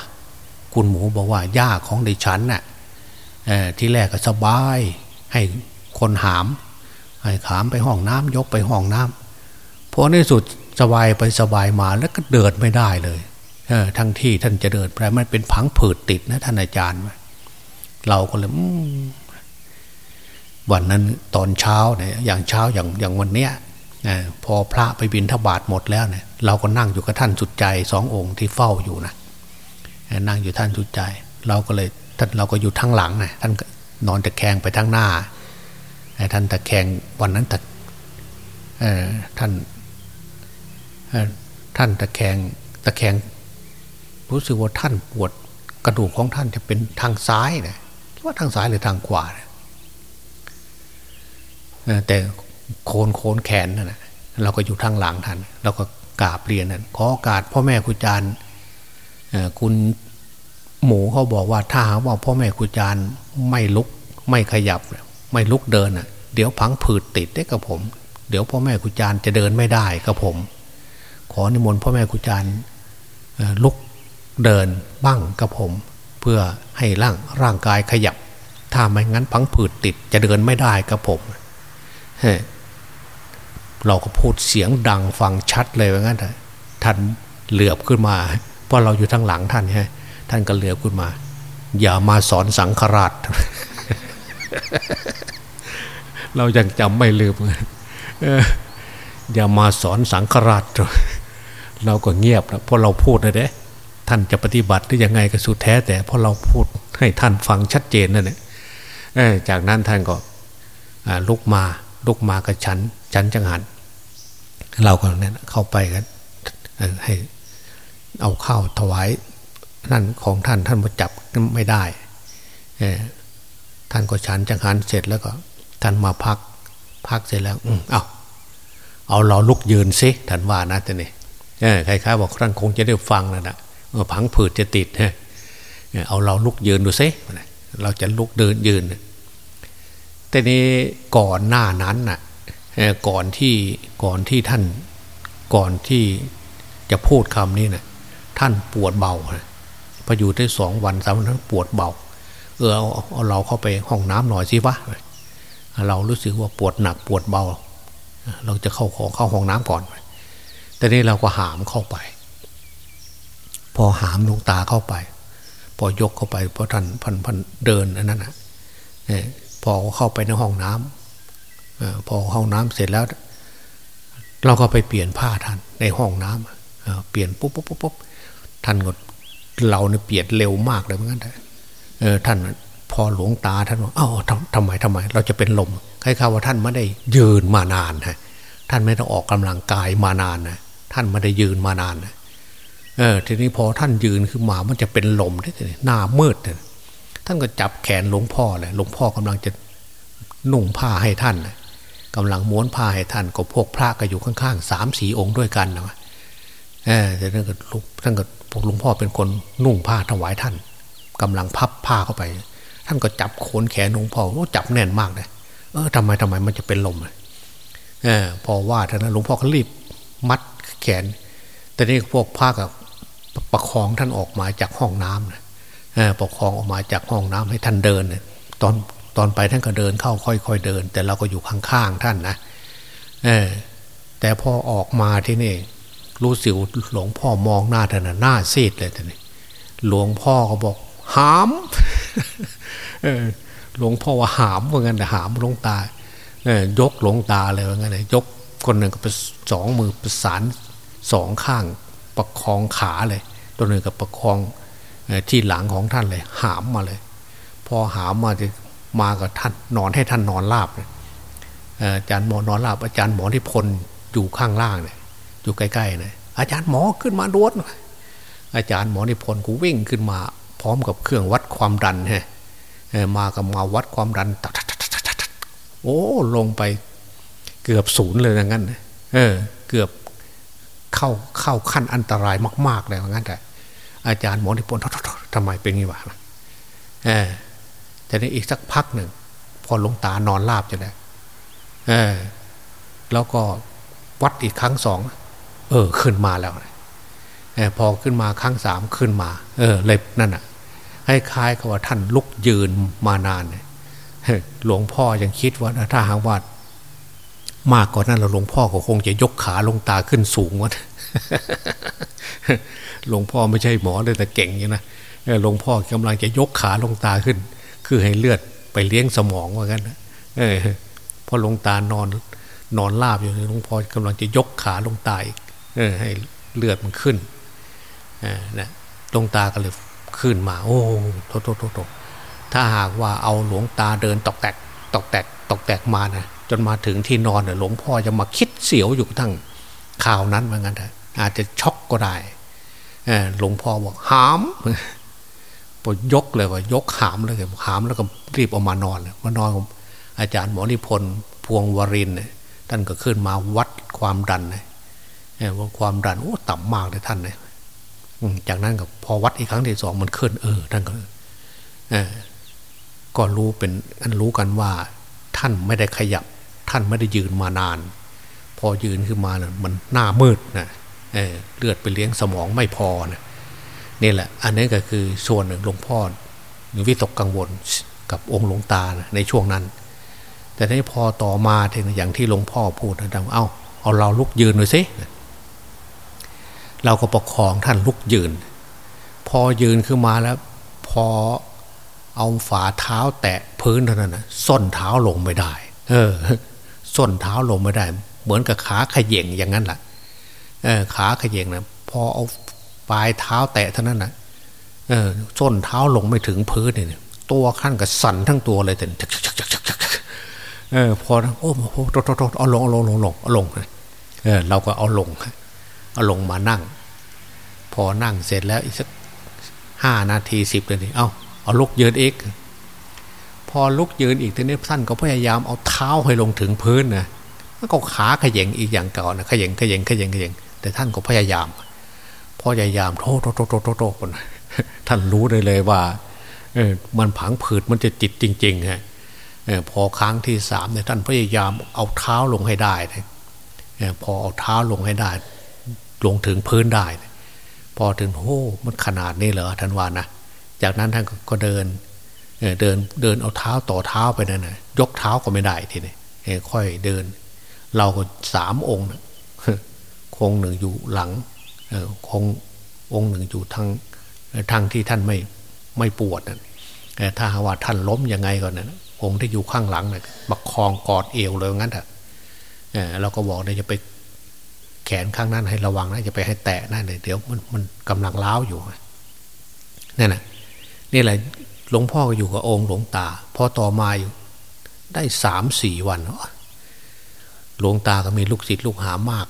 คุณหมูบอกว่าย่าของดิฉันน่ะที่แรกก็สบาย ให้คนหาม ให้ขามไปห้องน้ำยกไปห้องน้ำพอในสุดสบายไปสบายมาแล้วก็เดินไม่ได้เลย ทั้งที่ท่านจะเดินไปมันเป็นผังผืดติดนะท่านอาจารย์ เราก็เลยวันนั้นตอนเช้าเนี่ยอย่างเช้าอย่างอย่างวันเนี้ยพอพระไปบินทบาทหมดแล้วเนี่ยเราก็นั่งอยู่กับท่านสุดใจสององค์ที่เฝ้าอยู่นะนั่งอยู่ท่านสุดใจ เราก็เลยท่านเราก็อยู่ทั้งหลังนะท่านนอนตะแคงไปทั้งหน้าท่านตะแคงวันนั้นตะท่านท่านตะแคงตะแคง รู้สึกว่าท่านปวดกระดูกของท่านจะเป็นทางซ้ายนะว่าทางซ้ายหรือทางขวานะแต่โคนโคนแขนนั่นนะเราก็อยู่ทางหลังท่านเราก็กราบเรียนนั่นขอโอกาสพ่อแม่ครูอาจารย์คุณหมูเขาบอกว่าถ้าหากว่าพ่อแม่ครูอาจารย์ไม่ลุกไม่ขยับ ไม่ลุกเดินอะ เดี๋ยวพังผืดติดได้กับผม เดี๋ยวพ่อแม่ครูอาจารย์จะเดินไม่ได้กับผม ขอนิมนต์พ่อแม่ครูอาจารย์ลุก เดินบ้างกับผม เพื่อให้ร่างร่างกายขยับ ถ้าไม่งั้นพังผืดติดจะเดินไม่ได้กับผมเราก็พูดเสียงดังฟังชัดเลยว่างั้นท่านเหลือบขึ้นมา เพราะเราอยู่ทางหลังท่านฮะท่านก็เหลือบขึ้นมา อย่ามาสอนสังฆราช เรายังจำไม่ลืมอย่ามาสอนสังฆราช เราก็เงียบแล้วเพราะเราพูดนะเด้ ท่านจะปฏิบัติได้ยังไงก็สุดแท้ แต่พราะเราพูดให้ท่านฟังชัดเจนนั่นแหละจากนั้นท่านก็ลุกมาลุกมากับฉันฉันจังหัน เราก็เนี่ยเข้าไปกันให้เอาข้าวถวายนั่นของท่านท่านมาจับไม่ได้ท่านก็ฉันจังหันเสร็จแล้วก็ ท่านมาพัก พักเสร็จแล้วอืเอาเอาเราลุกยืนซิท่านว่านะท่านนี่ใครๆบอกท่านคงจะได้ฟังนะนะ ผังผืดจะติดเอาเราลุกยืนดูซิเราจะลุกเดินยืนแต่นี้ก่อนหน้านั้นน่ะก่อนที่ก่อนที่ท่านก่อนที่จะพูดคำนี้นะ่ะท่านปวดเบาพออยู่ได้สองวันสามวันท่านปวดเบา เออเอาเอาเราเข้าไปห้องน้ำหน่อยสิวะเรารู้สึกว่าปวดหนักปวดเบา เราจะเข้าขอเข้าห้องน้ำก่อนแต่นี้เราก็หามเข้าไป พอหามลงตาเข้าไป พอยกเข้าไปพอท่านพันพันเดินอันนั้นนะพอเข้าไปในห้องน้ำพอห้องน้ำเสร็จแล้ว เราก็ไปเปลี่ยนผ้าท่านในห้องน้ำเปลี่ยนปุ๊บปุ๊บปุ๊บปุ๊บท่านก็เราเนี่ยเปลี่ยนเร็วมากเลยเหมือนกันเออท่านพอหลวงตาท่านว่าอ้าวทำไมทำไม เราจะเป็นลมใครข่าวว่าท่านไม่ได้ยืนมานานฮะท่านไม่ต้องออกกำลังกายมานานนะท่านไม่ได้ยืนมานานนะ เออทีนี้พอท่านยืนขึ้นมามันจะเป็นลมได้เลยหน้ามืดเลยท่านก็จับแขนหลวงพ่อเลยหลวงพ่อกำลังจะนุ่งผ้าให้ท่านกำลังม้วนผ้าให้ท่านก็พวกพระก็อยู่ข้างๆสามสีองค์ด้วยกันนะเออแต่ท่านก็ท่านก็พวกหลวงพ่อเป็นคนนุ่งผ้าถวายท่านกำลังพับผ้าเข้าไป ท่านก็จับโขนแขนหลวงพ่อโอ้จับแน่นมากเลยเออทำไมทำไมมันจะเป็นลมเออพอว่าท่านหลวงพ่อก็รีบมัดแขน แต่นี่พวกผ้ากับ ประคองท่านออกมาจากห้องน้ำนะปกคองออกมาจากห้องน้ำให้ท่านเดิน ตอนตอนไปท่านก็เดินเข้าค่อยๆเดิน แต่เราก็อยู่ข้างๆท่านนะแต่พอออกมาที่นี่รู้สิวหลวงพ่อมองหน้าท่านหน้าซีดเลยท่านหลวงพ่อก็บอกหามหลวงพ่อว่าหามว่างั้นแต่หามหลวงตายกหลวงตาเลยว่างั้นยกคนหนึ่งก็ไปสองมือประสานสองข้าง ประคองขาเลย ตัวหนึ่งก็ประคองที่หลังของท่านเลย หามมาเลย พอหามมาจะมากับท่านนอนให้ท่านนอนราบอาจารย์หมอนอนราบอาจารย์หมอที่พลอยู่ข้างล่างเนี่ยอยู่ใกล้ๆเนี่ยอาจารย์หมอขึ้นมาดวนอาจารย์หมอนิพนธ์กูวิ่งขึ้นมา พร้อมกับเครื่องวัดความดันฮะมากับมาวัดความดันตัดโอ้ลงไปเกือบศูนย์เลยอย่างนั้นเออ เกือบ เข้าเข้าขั้นอันตรายมาก ๆ เลยงั้นแต่อาจารย์หมอนิพนทำไมเป็นงี้วะเออแต่นี้อีกสักพักหนึ่ง พอหลงตานอนราบจะได้เออ แล้วก็วัดอีกครั้งสองเออ ขึ้นมาแล้วพอขึ้นมาครั้งสามขึ้นมา เออ เล็บนั่นอะให้คล้ายกับว่าท่านลุกยืนมานานเนี่ยหลวงพ่อยังคิดว่าถ้าหากว่า มากกว่านั้นเราหลวงพ่อก็คงจะยกขาลงตาขึ้นสูงวะหลวงพ่อไม่ใช่หมอเลยแต่เก่งอย่างนะหลวงพ่อกำลังจะยกขาลงตาขึ้น คือให้เลือดไปเลี้ยงสมองว่ากันเออพอลงตานอนนอนราบอยู่หลวงพ่อกำลังจะยกขาลงตาเออ ให้เลือดมันขึ้นนะลงตาก็เลยขึ้นมา โอ้โทษโทษโทษถ้าหากว่าเอาหลวงตาเดินตอกแตกตอกแตกตอกแตกมานะ จนมาถึงที่นอนเนี่ยหลวงพ่อจะมาคิดเสียวอยู่ทั้งข่าวนั้นเหมือนกันอาจจะช็อกก็ได้หลวงพ่อบอกหามปยกเลยว่ายกหามเลยหามแล้วก็รีบออกมานอนเลยมานอนอาจารย์หมอนิพนธ์พวงวรินเนี่ยท่านก็ขึ้นมาวัดความดันเลยว่าความดันโอ้ต่ำมากเลยท่านเลยจากนั้นก็พอวัดอีกครั้งที่สองมันขึ้น เออท่านก็ก็รู้เป็นอันรู้กันว่า ท่านไม่ได้ขยับ ท่านไม่ได้ยืนมานาน พอยืนขึ้นมาเนี่ยมันหน้ามืดนะเเลือดไปเลี้ยงสมองไม่พอนะนี่แหละ อันนี้ก็คือส่วนหนึ่งหลวงพ่อวิตกกังวลกับองค์หลวงตานะในช่วงนั้น แต่ในพอต่อมาถึงอย่างที่หลวงพ่อพูดนะดังเอาเอาเราลุกยืนหน่อยสิเราก็ประคองท่านลุกยืน พอยืนขึ้นมาแล้วพอเอาฝ่าเท้าแตะพื้นเท่านั้นนะส้นเท้าลงไม่ได้ เออ ส้นเท้าลงไม่ได้ เหมือนกับขาขย่งอย่างนั้นแหละขาขย่งนะพอเอาปลายเท้าแตะเท่านั้นนะส้นเท้าลงไม่ถึงพื้นเนี่ยตัวขั้นกับสั่นทั้งตัวเลยแต่เออพอโอ้โหโตโตเอาลงเอาลงลงลงเอาลงเออเราก็เอาลงเอาลงมานั่ง พอนั่งเสร็จแล้วอีกสักห้านาทีสิบนาทีเอาเอาลุกยืนอีก อลุกยืนอีกทีนี้ท่านก็พยายามเอาเท้าให้ลงถึงพื้นนะแล้วก็ขาขย่งอีกอย่างเก่านะขย่งขย่งขย่งขย่งแต่ท่านก็พยายามพยายามโทษโทษโทษโทโทษท่านรู้ได้เลยว่าเออมันผังผืดมันจะจิตจริงๆฮะพอครั้งที่สามเนี่ยท่านพยายามเอาเท้าลงให้ได้พอเอาเท้าลงให้ได้ ลงถึงพื้นได้ พอถึงโอ้มันขนาดนี้เหรอท่านว่านะจากนั้นท่านก็เดิน เดินเดินเอาเท้าต่อเท้าไปนั่นนะยกเท้าก็ไม่ได้ทีนี้ค่อยเดิน เราก็สามองค์คงหนึ่งอยู่หลังคงองค์หนึ่งอยู่ทางทางที่ท่านไม่ไม่ปวดนะถ้าว่าท่านล้มยังไงก่อนนะองค์ที่อยู่ข้างหลังนะบักคองกอดเอวเลยงั้นเถอะเราก็บอกเนี่ยจะไปแขนข้างนั้นให้ระวังนะอย่าไปให้แตะนั่นเลยเดี๋ยวมันมันกำลังล้าวอยู่นั่นแหะนี่แหละ หลวงพ่อก็อยู่กับองค์หลวงตา พอต่อมาอยู่ได้สามสี่วันหลวงตาก็มีลูกศิษย์ลูกหามาก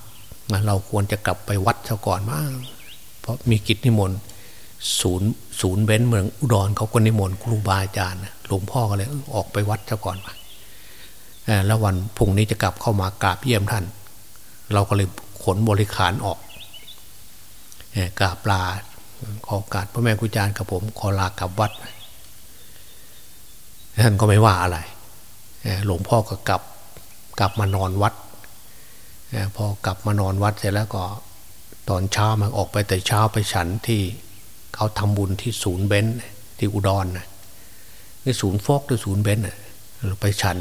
เราควรจะกลับไปวัดเะก่อนมากเพราะมีกิจนิมนต์ศูนย์ศูนย์เบนเมืองอุดรเขาก็นิมนต์ครูบาอาจารย์หลวงพ่อก็เลยออกไปวัดเะก่อนมาแล้ววันพุ่งนี้จะกลับเข้ามากราบเยี่ยมท่าน เราก็เลยขนบริขารออกกราบลาขอการพระแม่กุญจาร์กับผมขอลากลับวัด ท่านก็ไม่ว่าอะไร หลวงพ่อก็กลับกลับมานอนวัด พอกลับมานอนวัดเสร็จแล้วก็ตอนเช้ามาออกไปแต่เช้าไปฉันที่เขาทำบุญที่ศูนย์เบนที่อุดรนะที่ศูนย์ฟอกที่ศูนย์เบนเราไปฉัน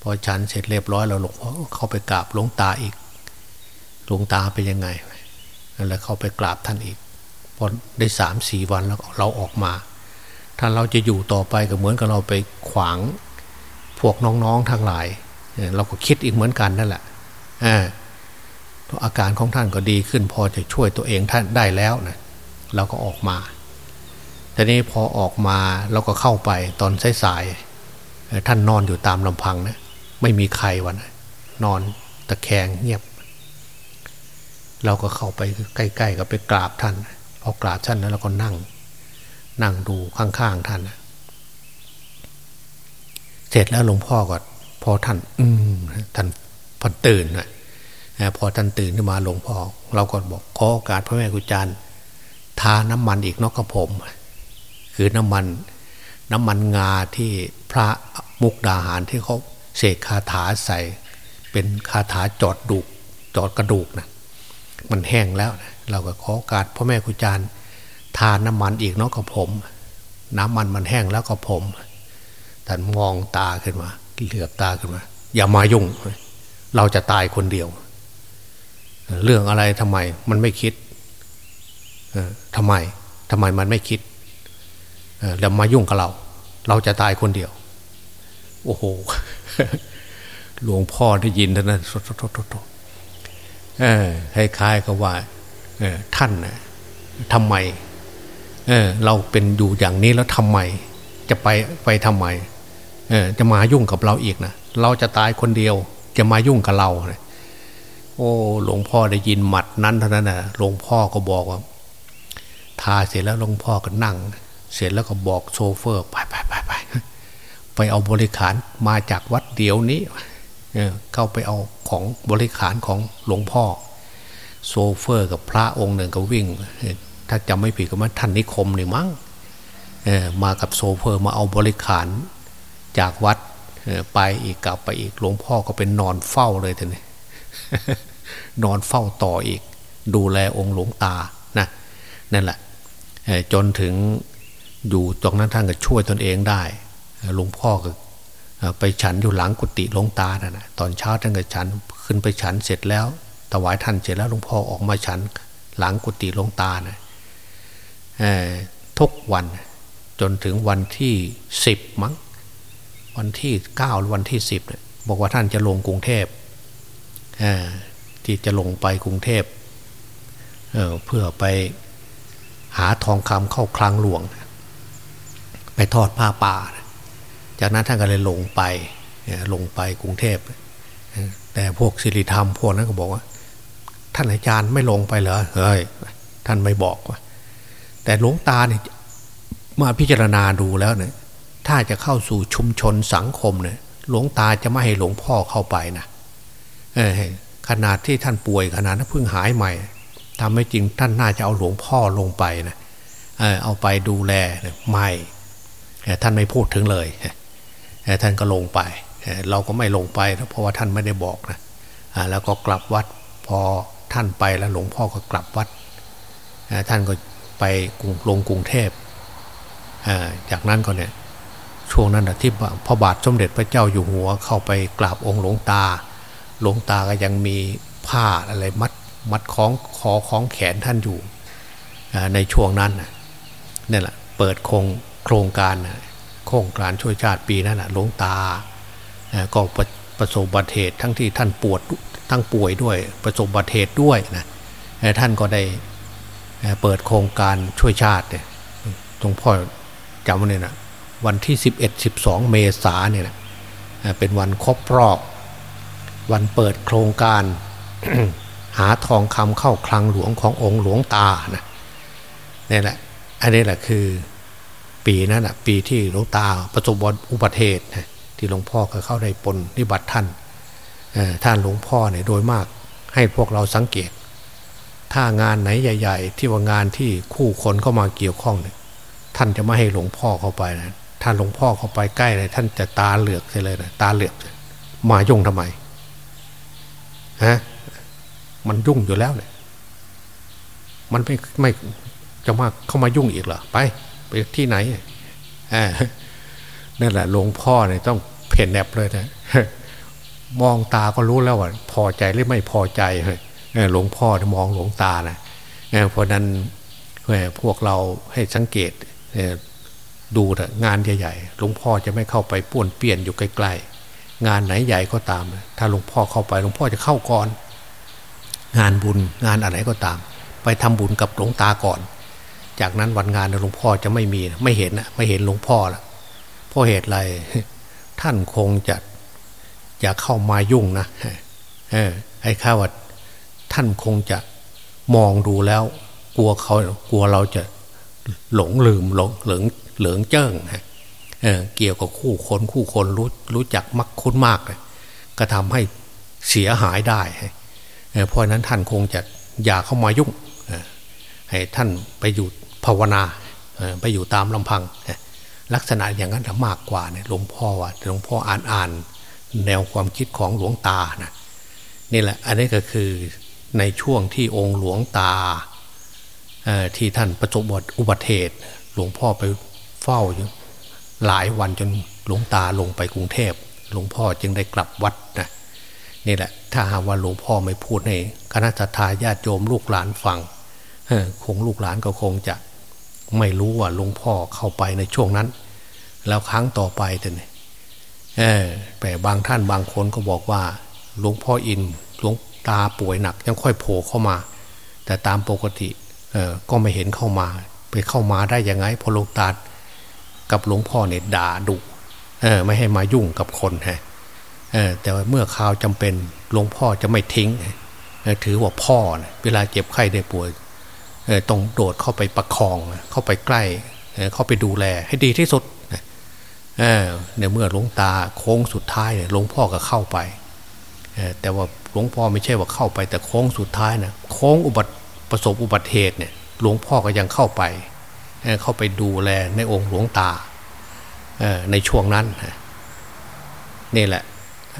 พอฉันเสร็จเรียบร้อยเราหลวงพ่อเข้าไปกราบหลวงตาอีกหลวงตาเป็นยังไงแล้วเข้าไปกราบท่านอีกพอได้สามสี่วันแล้วเราออกมา ถ้าเราจะอยู่ต่อไปก็เหมือนกับเราไปขวางพวกน้องๆทั้งหลาย เราก็คิดอีกเหมือนกันนั่นแหละอาการของท่านก็ดีขึ้น พอจะช่วยตัวเองท่านได้แล้วนะเราก็ออกมาทีนี้พอออกมาเราก็เข้าไปตอนสายๆท่านนอนอยู่ตามลำพังนะไม่มีใครวันนอนตะแคงเงียบ เราก็เข้าไปใกล้ ๆ ก็ไปกราบท่าน พอกราบท่านแล้วเราก็นั่ง นั่งดูข้างๆท่านเสร็จแล้วหลวงพ่อก็พอท่าน อืมท่านพอตื่นนะพอท่านตื่นขึ้นมาหลวงพ่อเราก็บอกขอโอกาสพระแม่กุจารย์ทาน้ำมันอีกนอกกระผม คือน้ำมัน น้ำมันงาที่พระมุกดาหารที่เขาเสกคาถาใส่ เป็นคาถาจอดดุกจอดกระดูกนะมันแห้งแล้วนะเราก็ขอโอกาสพ่อแม่ครูอาจารย์ ทานน้ำมันอีกเนาะกับผม น้ำมันมันแห้งแล้วก็ผมท่านมองตาขึ้นมาเหลือบตาขึ้นมา อย่ามายุ่ง เราจะตายคนเดียว เรื่องอะไรทำไม มันไม่คิดทำไมทำไมมันไม่คิดแล้วมายุ่งกับเรา เราจะตายคนเดียว โอ้โหหลวงพ่อได้ยินท่านนั้นคล้ายๆกับว่าท่านนะทำไม เออเราเป็นอยู่อย่างนี้แล้วทำไม จะไปไปทำไมเออจะมายุ่งกับเราอีกนะเราจะตายคนเดียวจะมายุ่งกับเราเโอ้หลวงพ่อได้ยินหมัดนั้นเท่านั้นนะหลวงพ่อก็บอกว่าทาเสร็จแล้วหลวงพ่อก็นั่ง เสร็จแล้วก็บอกโชเฟอร์ไปไปไปไปไปเอาบริขารมาจากวัดเดี๋ยวนี้เข้าไปเอาของบริขารของหลวงพ่อ โซเฟอร์กับพระองค์หนึ่งก็วิ่ง ถ้าจำไม่ผิดก็มาท่านนิคมนี่มั้งมากับโซเฟอร์มาเอาบริขารจากวัดไปอีกกลับไปอีกหลวงพ่อก็เป็นนอนเฝ้าเลยทีนี้นอนเฝ้าต่ออีก ดูแลองค์หลวงตานะนั่นแหละจนถึงอยู่ตรงนั้นท่านก็ช่วยตนเองได้หลวงพ่อก็ไปฉันอยู่หลังกุฏิหลวงตานะ่ะตอนเช้าท่านก็ฉันขึ้นไปฉันเสร็จแล้วถวายท่านเสร็จแล้วหลวงพ่อออกมาฉันหลังกุฏิหลวงตานะ ทุกวันจนถึงวันที่สิบมั้งวันที่เก้าหรือวันที่สิบบอกว่าท่านจะลงกรุงเทพที่จะลงไปกรุงเทพเเพื่อไปหาทองคำเข้าคลังหลวง ไปทอดผ้าป่า จากนั้นท่านก็เลยลงไปลงไปกรุงเทพ แต่พวกศิริธรรมพวกนั้นก็บอกว่า ท่านอาจารย์ไม่ลงไปเหรอเฮ้ยท่านไม่บอกว่า แต่หลวงตาเนี่ยมาพิจารณาดูแล้วเนี่ยถ้าจะเข้าสู่ชุมชนสังคมเนี่ยหลวงตาจะไม่ให้หลวงพ่อเข้าไปนะขนาดที่ท่านป่วยขนาดนั้นเพิ่งหายใหม่ทำให้จริงท่านน่าจะเอาหลวงพ่อลงไปนะเออเอาไปดูแลไม่ท่านไม่พูดถึงเลยท่านก็ลงไป เราก็ไม่ลงไปเพราะว่าท่านไม่ได้บอกนะแล้วก็กลับวัดพอท่านไปแล้วหลวงพ่อก็กลับวัดท่านก็ ไปกรุงลงกรุงเทพจากนั้นก็เนี่ยช่วงนั้นที่พระบาทสมเด็จพระเจ้าอยู่หัวเข้าไปกราบองค์หลวงตา หลวงตาก็ยังมีผ้าอะไรมัดมัดคล้องคอคล้องแขนท่านอยู่ในช่วงนั้นนี่แหละเปิดโครงโครงการโครงการช่วยชาติปีนั้นหลวงตาก็ประสบบัติเหตุทั้งที่ท่านปวดทั้งป่วยด้วยประสบบัติเหตุด้วยนะท่านก็ได้ เปิดโครงการช่วยชาติเนี่ยหลวงพ่อจำไว้เนี่ยนะวันที่ 11 12 เมษาเนี่ยนะเป็นวันครบรอบ วันเปิดโครงการหาทองคำเข้าคลังหลวงขององค์หลวงตานะนี่แหละอันนี้แหละคือปีนั้นนะปีที่หลวงตาประสบอุบัติเหตุที่หลวงพ่อก็เข้าได้ปนนิบัติท่านท่านหลวงพ่อเนี่ยโดยมากให้พวกเราสังเกต ถ้างานไหนใหญ่ ๆ ที่ว่างานที่คู่คนเข้ามาเกี่ยวข้องเนี่ยท่านจะไม่ให้หลวงพ่อเข้าไปนะท่านหลวงพ่อเข้าไปใกล้เลยท่านจะตาเหลือกเลยนะตาเหลือกมายุ่งทำไมฮะมันยุ่งอยู่แล้วเนี่ยมันไม่ไม่จะมาเข้ามายุ่งอีกเหรอไป ไปที่ไหนอ่านั่นแหละหลวงพ่อเนี่ยต้องเพ่นแนบเลยนะมองตาก็รู้แล้วว่าพอใจหรือไม่พอใจเฮ้ หลวงพ่อมองหลวงตานะเพราะนั้นพวกเราให้สังเกตดูเถอะงานใหญ่ๆหลวงพ่อจะไม่เข้าไปป้วนเปี้ยนอยู่ใกล้ๆงานไหนใหญ่ก็ตาม ถ้าหลวงพ่อเข้าไปหลวงพ่อจะเข้าก่อน งานบุญงานอะไรก็ตาม ไปทำบุญกับหลวงตาก่อน จากนั้นวันงานหลวงพ่อจะไม่มีไม่เห็นนะไม่เห็นหลวงพ่อละเพราะเหตุอะไรท่านคงจะอย่าเข้ามายุ่งนะเออไอ้ข้าว่า ท่านคงจะมองดูแล้ว กลัวเขากลัวเราจะหลงลืมหลงเหลืองเหลืองเจิ้งเออเกี่ยวกับคู่คนคู่คนรู้รู้จักมักคุ้นมากเลยก็ทำให้เสียหายได้เพราะนั้นท่านคงจะอย่าเข้ามายุ่งให้ท่านไปอยู่ภาวนาไปอยู่ตามลำพัง ลักษณะอย่างนั้นมากกว่าเนี่ยหลวงพ่อว่าหลวงพ่ออ่านอ่านแนวความคิดของหลวงตานะนี่แหละอันนี้ก็คือ ในช่วงที่องค์หลวงตาที่ท่านประสบอุบัติเหตุ หลวงพ่อไปเฝ้าอยู่หลายวันจนหลวงตาลงไปกรุงเทพ หลวงพ่อจึงได้กลับวัดนะนี่แหละ ถ้าหากว่าหลวงพ่อไม่พูดให้คณะทาญาติโยมลูกหลานฟังคงลูกหลานก็คงจะไม่รู้ว่าหลวงพ่อเข้าไปในช่วงนั้น แล้วครั้งต่อไปแต่เนี่ยแต่บางท่านบางคนก็บอกว่า หลวงพ่ออินหลวง ตาป่วยหนักยังค่อยโผล่เข้ามา แต่ตามปกติก็ไม่เห็นเข้ามา ไปเข้ามาได้ยังไงพอหลวงตากับหลวงพ่อเนี่ยด่าดุไม่ให้มายุ่งกับคนฮะแต่ว่าเมื่อข่าวจำเป็นหลวงพ่อจะไม่ทิ้งถือว่าพ่อเวลาเจ็บไข้ได้ป่วยต้องโดดเข้าไปประคองเข้าไปใกล้เข้าไปดูแลให้ดีที่สุดเนี่ยเมื่อหลวงตาโค้งสุดท้ายหลวงพ่อก็เข้าไปแต่ว่า หลวงพ่อไม่ใช่ว่าเข้าไปแต่โค้งสุดท้ายนะโค้งอุบัติประสบอุบัติเหตุเนี่ยหลวงพ่อก็ยังเข้าไป เข้าไปดูแลในองค์หลวงตาในช่วงนั้นนี่แหละ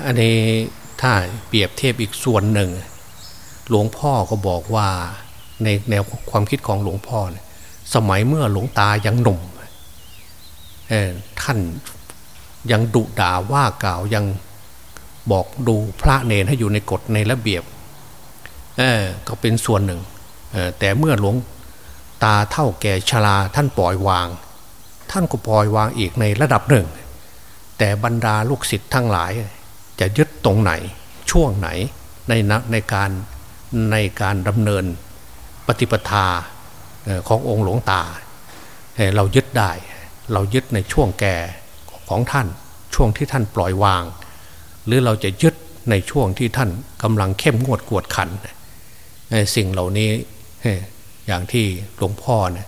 อันนี้ถ้าเปรียบเทียบอีกส่วนหนึ่ง หลวงพ่อก็บอกว่าในแนวความคิดของหลวงพ่อนสมัยเมื่อหลวงตายังหนุ่มท่านยังดุด่าว่ากล่าวยัง บอกดูพระเนรให้อยู่ในกฎในระเบียบเออก็เป็นส่วนหนึ่งแต่เมื่อหลวงตาเท่าแก่ชราท่านปล่อยวาง ท่านก็ปล่อยวางอีกในระดับหนึ่ง แต่บรรดาลูกศิษย์ทั้งหลาย จะยึดตรงไหนช่วงไหนในนะในการในการดำเนินปฏิปทาขององค์หลวงตา เรายึดได้ เรายึดในช่วงแก่ของท่านช่วงที่ท่านปล่อยวาง หรือเราจะยึดในช่วงที่ท่านกำลังเข้มงวดกวดขันสิ่งเหล่านี้อย่างที่หลวงพ่อเนี่ย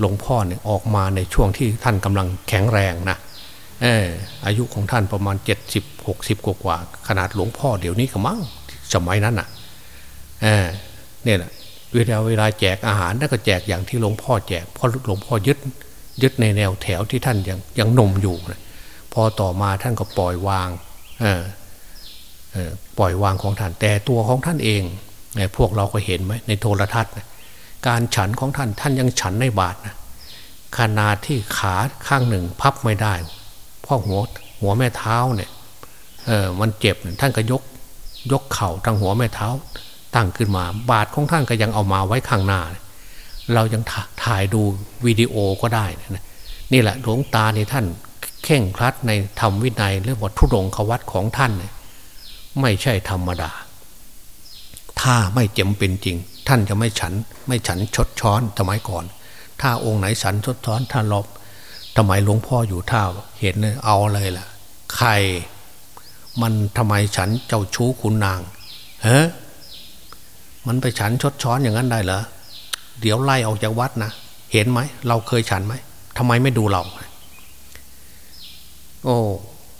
หลวงพ่อเนี่ยออกมาในช่วงที่ท่านกำลังแข็งแรงนะอายุของท่านประมาณเจ็ดสิบหกสิบกว่าขนาดหลวงพ่อเดี๋ยวนี้ก็มั้งสมัยนั้นอะเนี่ยเวลาเวลาแจกอาหารนั่นก็แจกอย่างที่หลวงพ่อแจกเพราะหลวงพ่อยึดยึดในแนวแถวที่ท่านยังยังนมอยู่นะพอต่อมาท่านก็ปล่อยวาง ปล่อยวางของท่าน แต่ตัวของท่านเองพวกเราก็เห็นไหมในโทรทัศน์ การฉันของท่านท่านยังฉันในบาทนะขนาดที่ขาข้างหนึ่งพับไม่ได้เพราะหัวหัวแม่เท้าเนี่ยมันเจ็บท่านก็ยกยกเข่าทางหัวแม่เท้า ตั้งขึ้นมา บาทของท่านก็ยังเอามาไว้ข้างหน้า เรายังถ่ายดูวิดีโอก็ได้นะนี่แหละหลวงตาในท่าน เข่งครัดในธรรมวินัยเรื่องวัตถุรงควัตของท่าน ไม่ใช่ธรรมดา ถ้าไม่จำเป็นจริง ท่านจะไม่ฉันไม่ฉันชดช้อนสมัยก่อน ถ้าองค์ไหนฉันชดช้อนท่านลบทำไมหลวงพ่ออยู่ท่าเห็นเลยเอาเลยล่ะ ใคร มันทำไมฉันเจ้าชู้คุณนางเฮ้มันไปฉันชดช้อนอย่างนั้นได้เหรอเดี๋ยวไล่ออกจากวัดนะเห็นไหม เราเคยฉันไหมทำไมไม่ดูเรา โอ้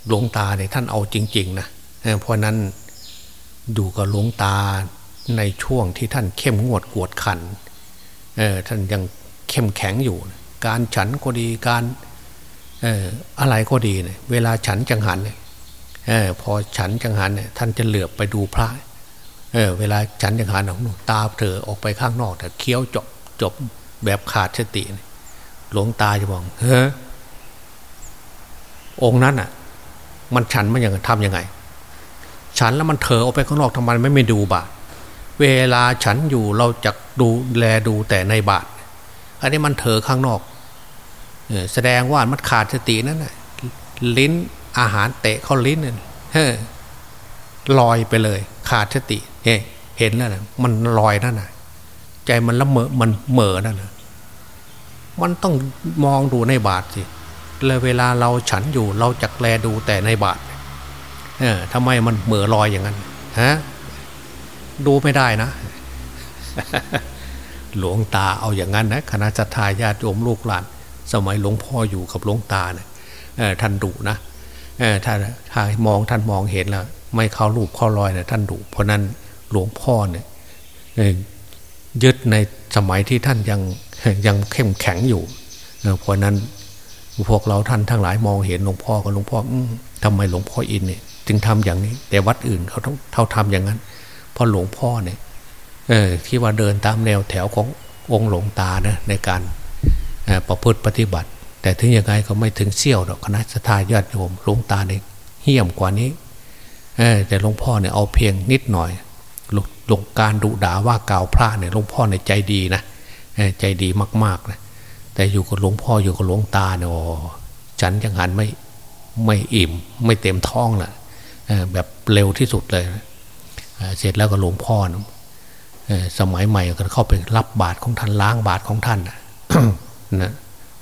หลวงตาเนี่ยท่านเอาจริง ๆ นะเพราะนั้นดูกับหลวงตาในช่วงที่ท่านเข้มงวดกวดขันท่านยังเข้มแข็งอยู่ การฉันก็ดีการออะไรก็ดีเนี่ยเวลาฉันจังหันเนี่ยอพอฉันจังหันเนี่ยท่านจะเหลือบไปดูพระเเวลาฉันยังหาหนองตาเธอออกไปข้างนอกแต่เคี้ยวจบจบแบบขาดสติหลวงตาจะบอกเฮ้ องค์นั้นอะ มันฉันมันยังทำยังไง ฉันแล้วมันเถอออกไปข้างนอกทำไมไม่ไม่ดูบาทเวลาฉันอยู่เราจะดูแลดูแต่ในบาทอันนี้มันเถอข้างนอกแสดงว่ามันขาดสตินั่นแหะลิ้นอาหารเตะเข้าลิ้นนั่นเฮ้ลอยไปเลย ขาดสติเฮ้เห็นแล้วนะมันลอยนั่นนะใจมันละเมอมันเหม่อนั่นนะมันต้องมองดูในบาทสิ เลยเวลาเราฉันอยู่เราจักแลดูแต่ในบาทเออทำไมมันเหม่อลอยอย่างนั้นฮะดูไม่ได้นะ หลวงตาเอาอย่างนั้นนะคณะทาญาติโยมลูกหลาน สมัยหลวงพ่ออยู่กับหลวงตาเนี่ยท่านดุนะถ้าถ้ามองท่านมองเห็นแล้วไม่เข้ารูปเข้ารอยเนี่ยท่านดุเพราะนั้นหลวงพ่อเนี่ยยึดในสมัยที่ท่านยังยังเข้มแข็งอยู่เพราะนั้น พวกเราท่านทั้งหลายมองเห็นหลวงพ่อกับหลวงพ่อทำไมหลวงพ่ออินเนี่ยจึงทำอย่างนี้ แต่วัดอื่นเขาต้องเท่าทำอย่างนั้นเพราะหลวงพ่อเนี่ยเออที่ว่าเดินตามแนวแถวขององค์หลวงตานะในการประพฤติปฏิบัติ แต่ถึงยังไงก็ไม่ถึงเสี้ยวดอกคณะสัตยาติโยมหลวงตาเนี่ยเหี้ยมกว่านี้แต่หลวงพ่อเนี่ยเอาเพียงนิดหน่อยหลวงการดุด่าว่ากล่าวพระเนี่ยหลวงพ่อเนี่ยใจดีนะใจดีมากๆนะ แต่อยู่กับหลวงพ่ออยู่กับหลวงตาเนี่ยฉันยังหันไม่ไม่อิ่ม ไม่เต็มท้องนะแบบเร็วที่สุดเลยเสร็จแล้วก็หลวงพ่อนะสมัยใหม่ก็เข้าไปรับบาตรของท่านล้างบาตรของท่านนะ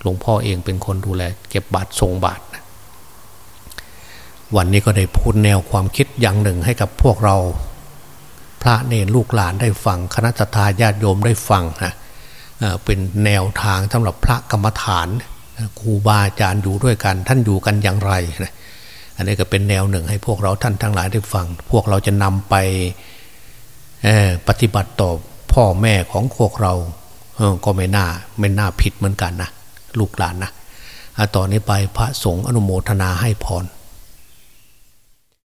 หลวงพ่อเองเป็นคนดูแล เก็บบาตรทรงบาตรนะวันนี้ก็ได้พูดแนวความคิดอย่างหนึ่งให้กับพวกเรา พระเนรลูกหลานได้ฟัง คณะทาญาติโยมได้ฟังนะ เป็นแนวทางสำหรับพระกรรมฐานครูบาอาจารย์อยู่ด้วยกัน ท่านอยู่กันอย่างไรนะอันนี้ก็เป็นแนวหนึ่งให้พวกเราท่านทั้งหลายได้ฟัง พวกเราจะนำไปปฏิบัติต่อพ่อแม่ของพวกเราก็ไม่น่าไม่น่าผิดเหมือนกันนะลูกหลานนะต่อนนี้ไปพระสงฆ์อนุโมทนาให้พร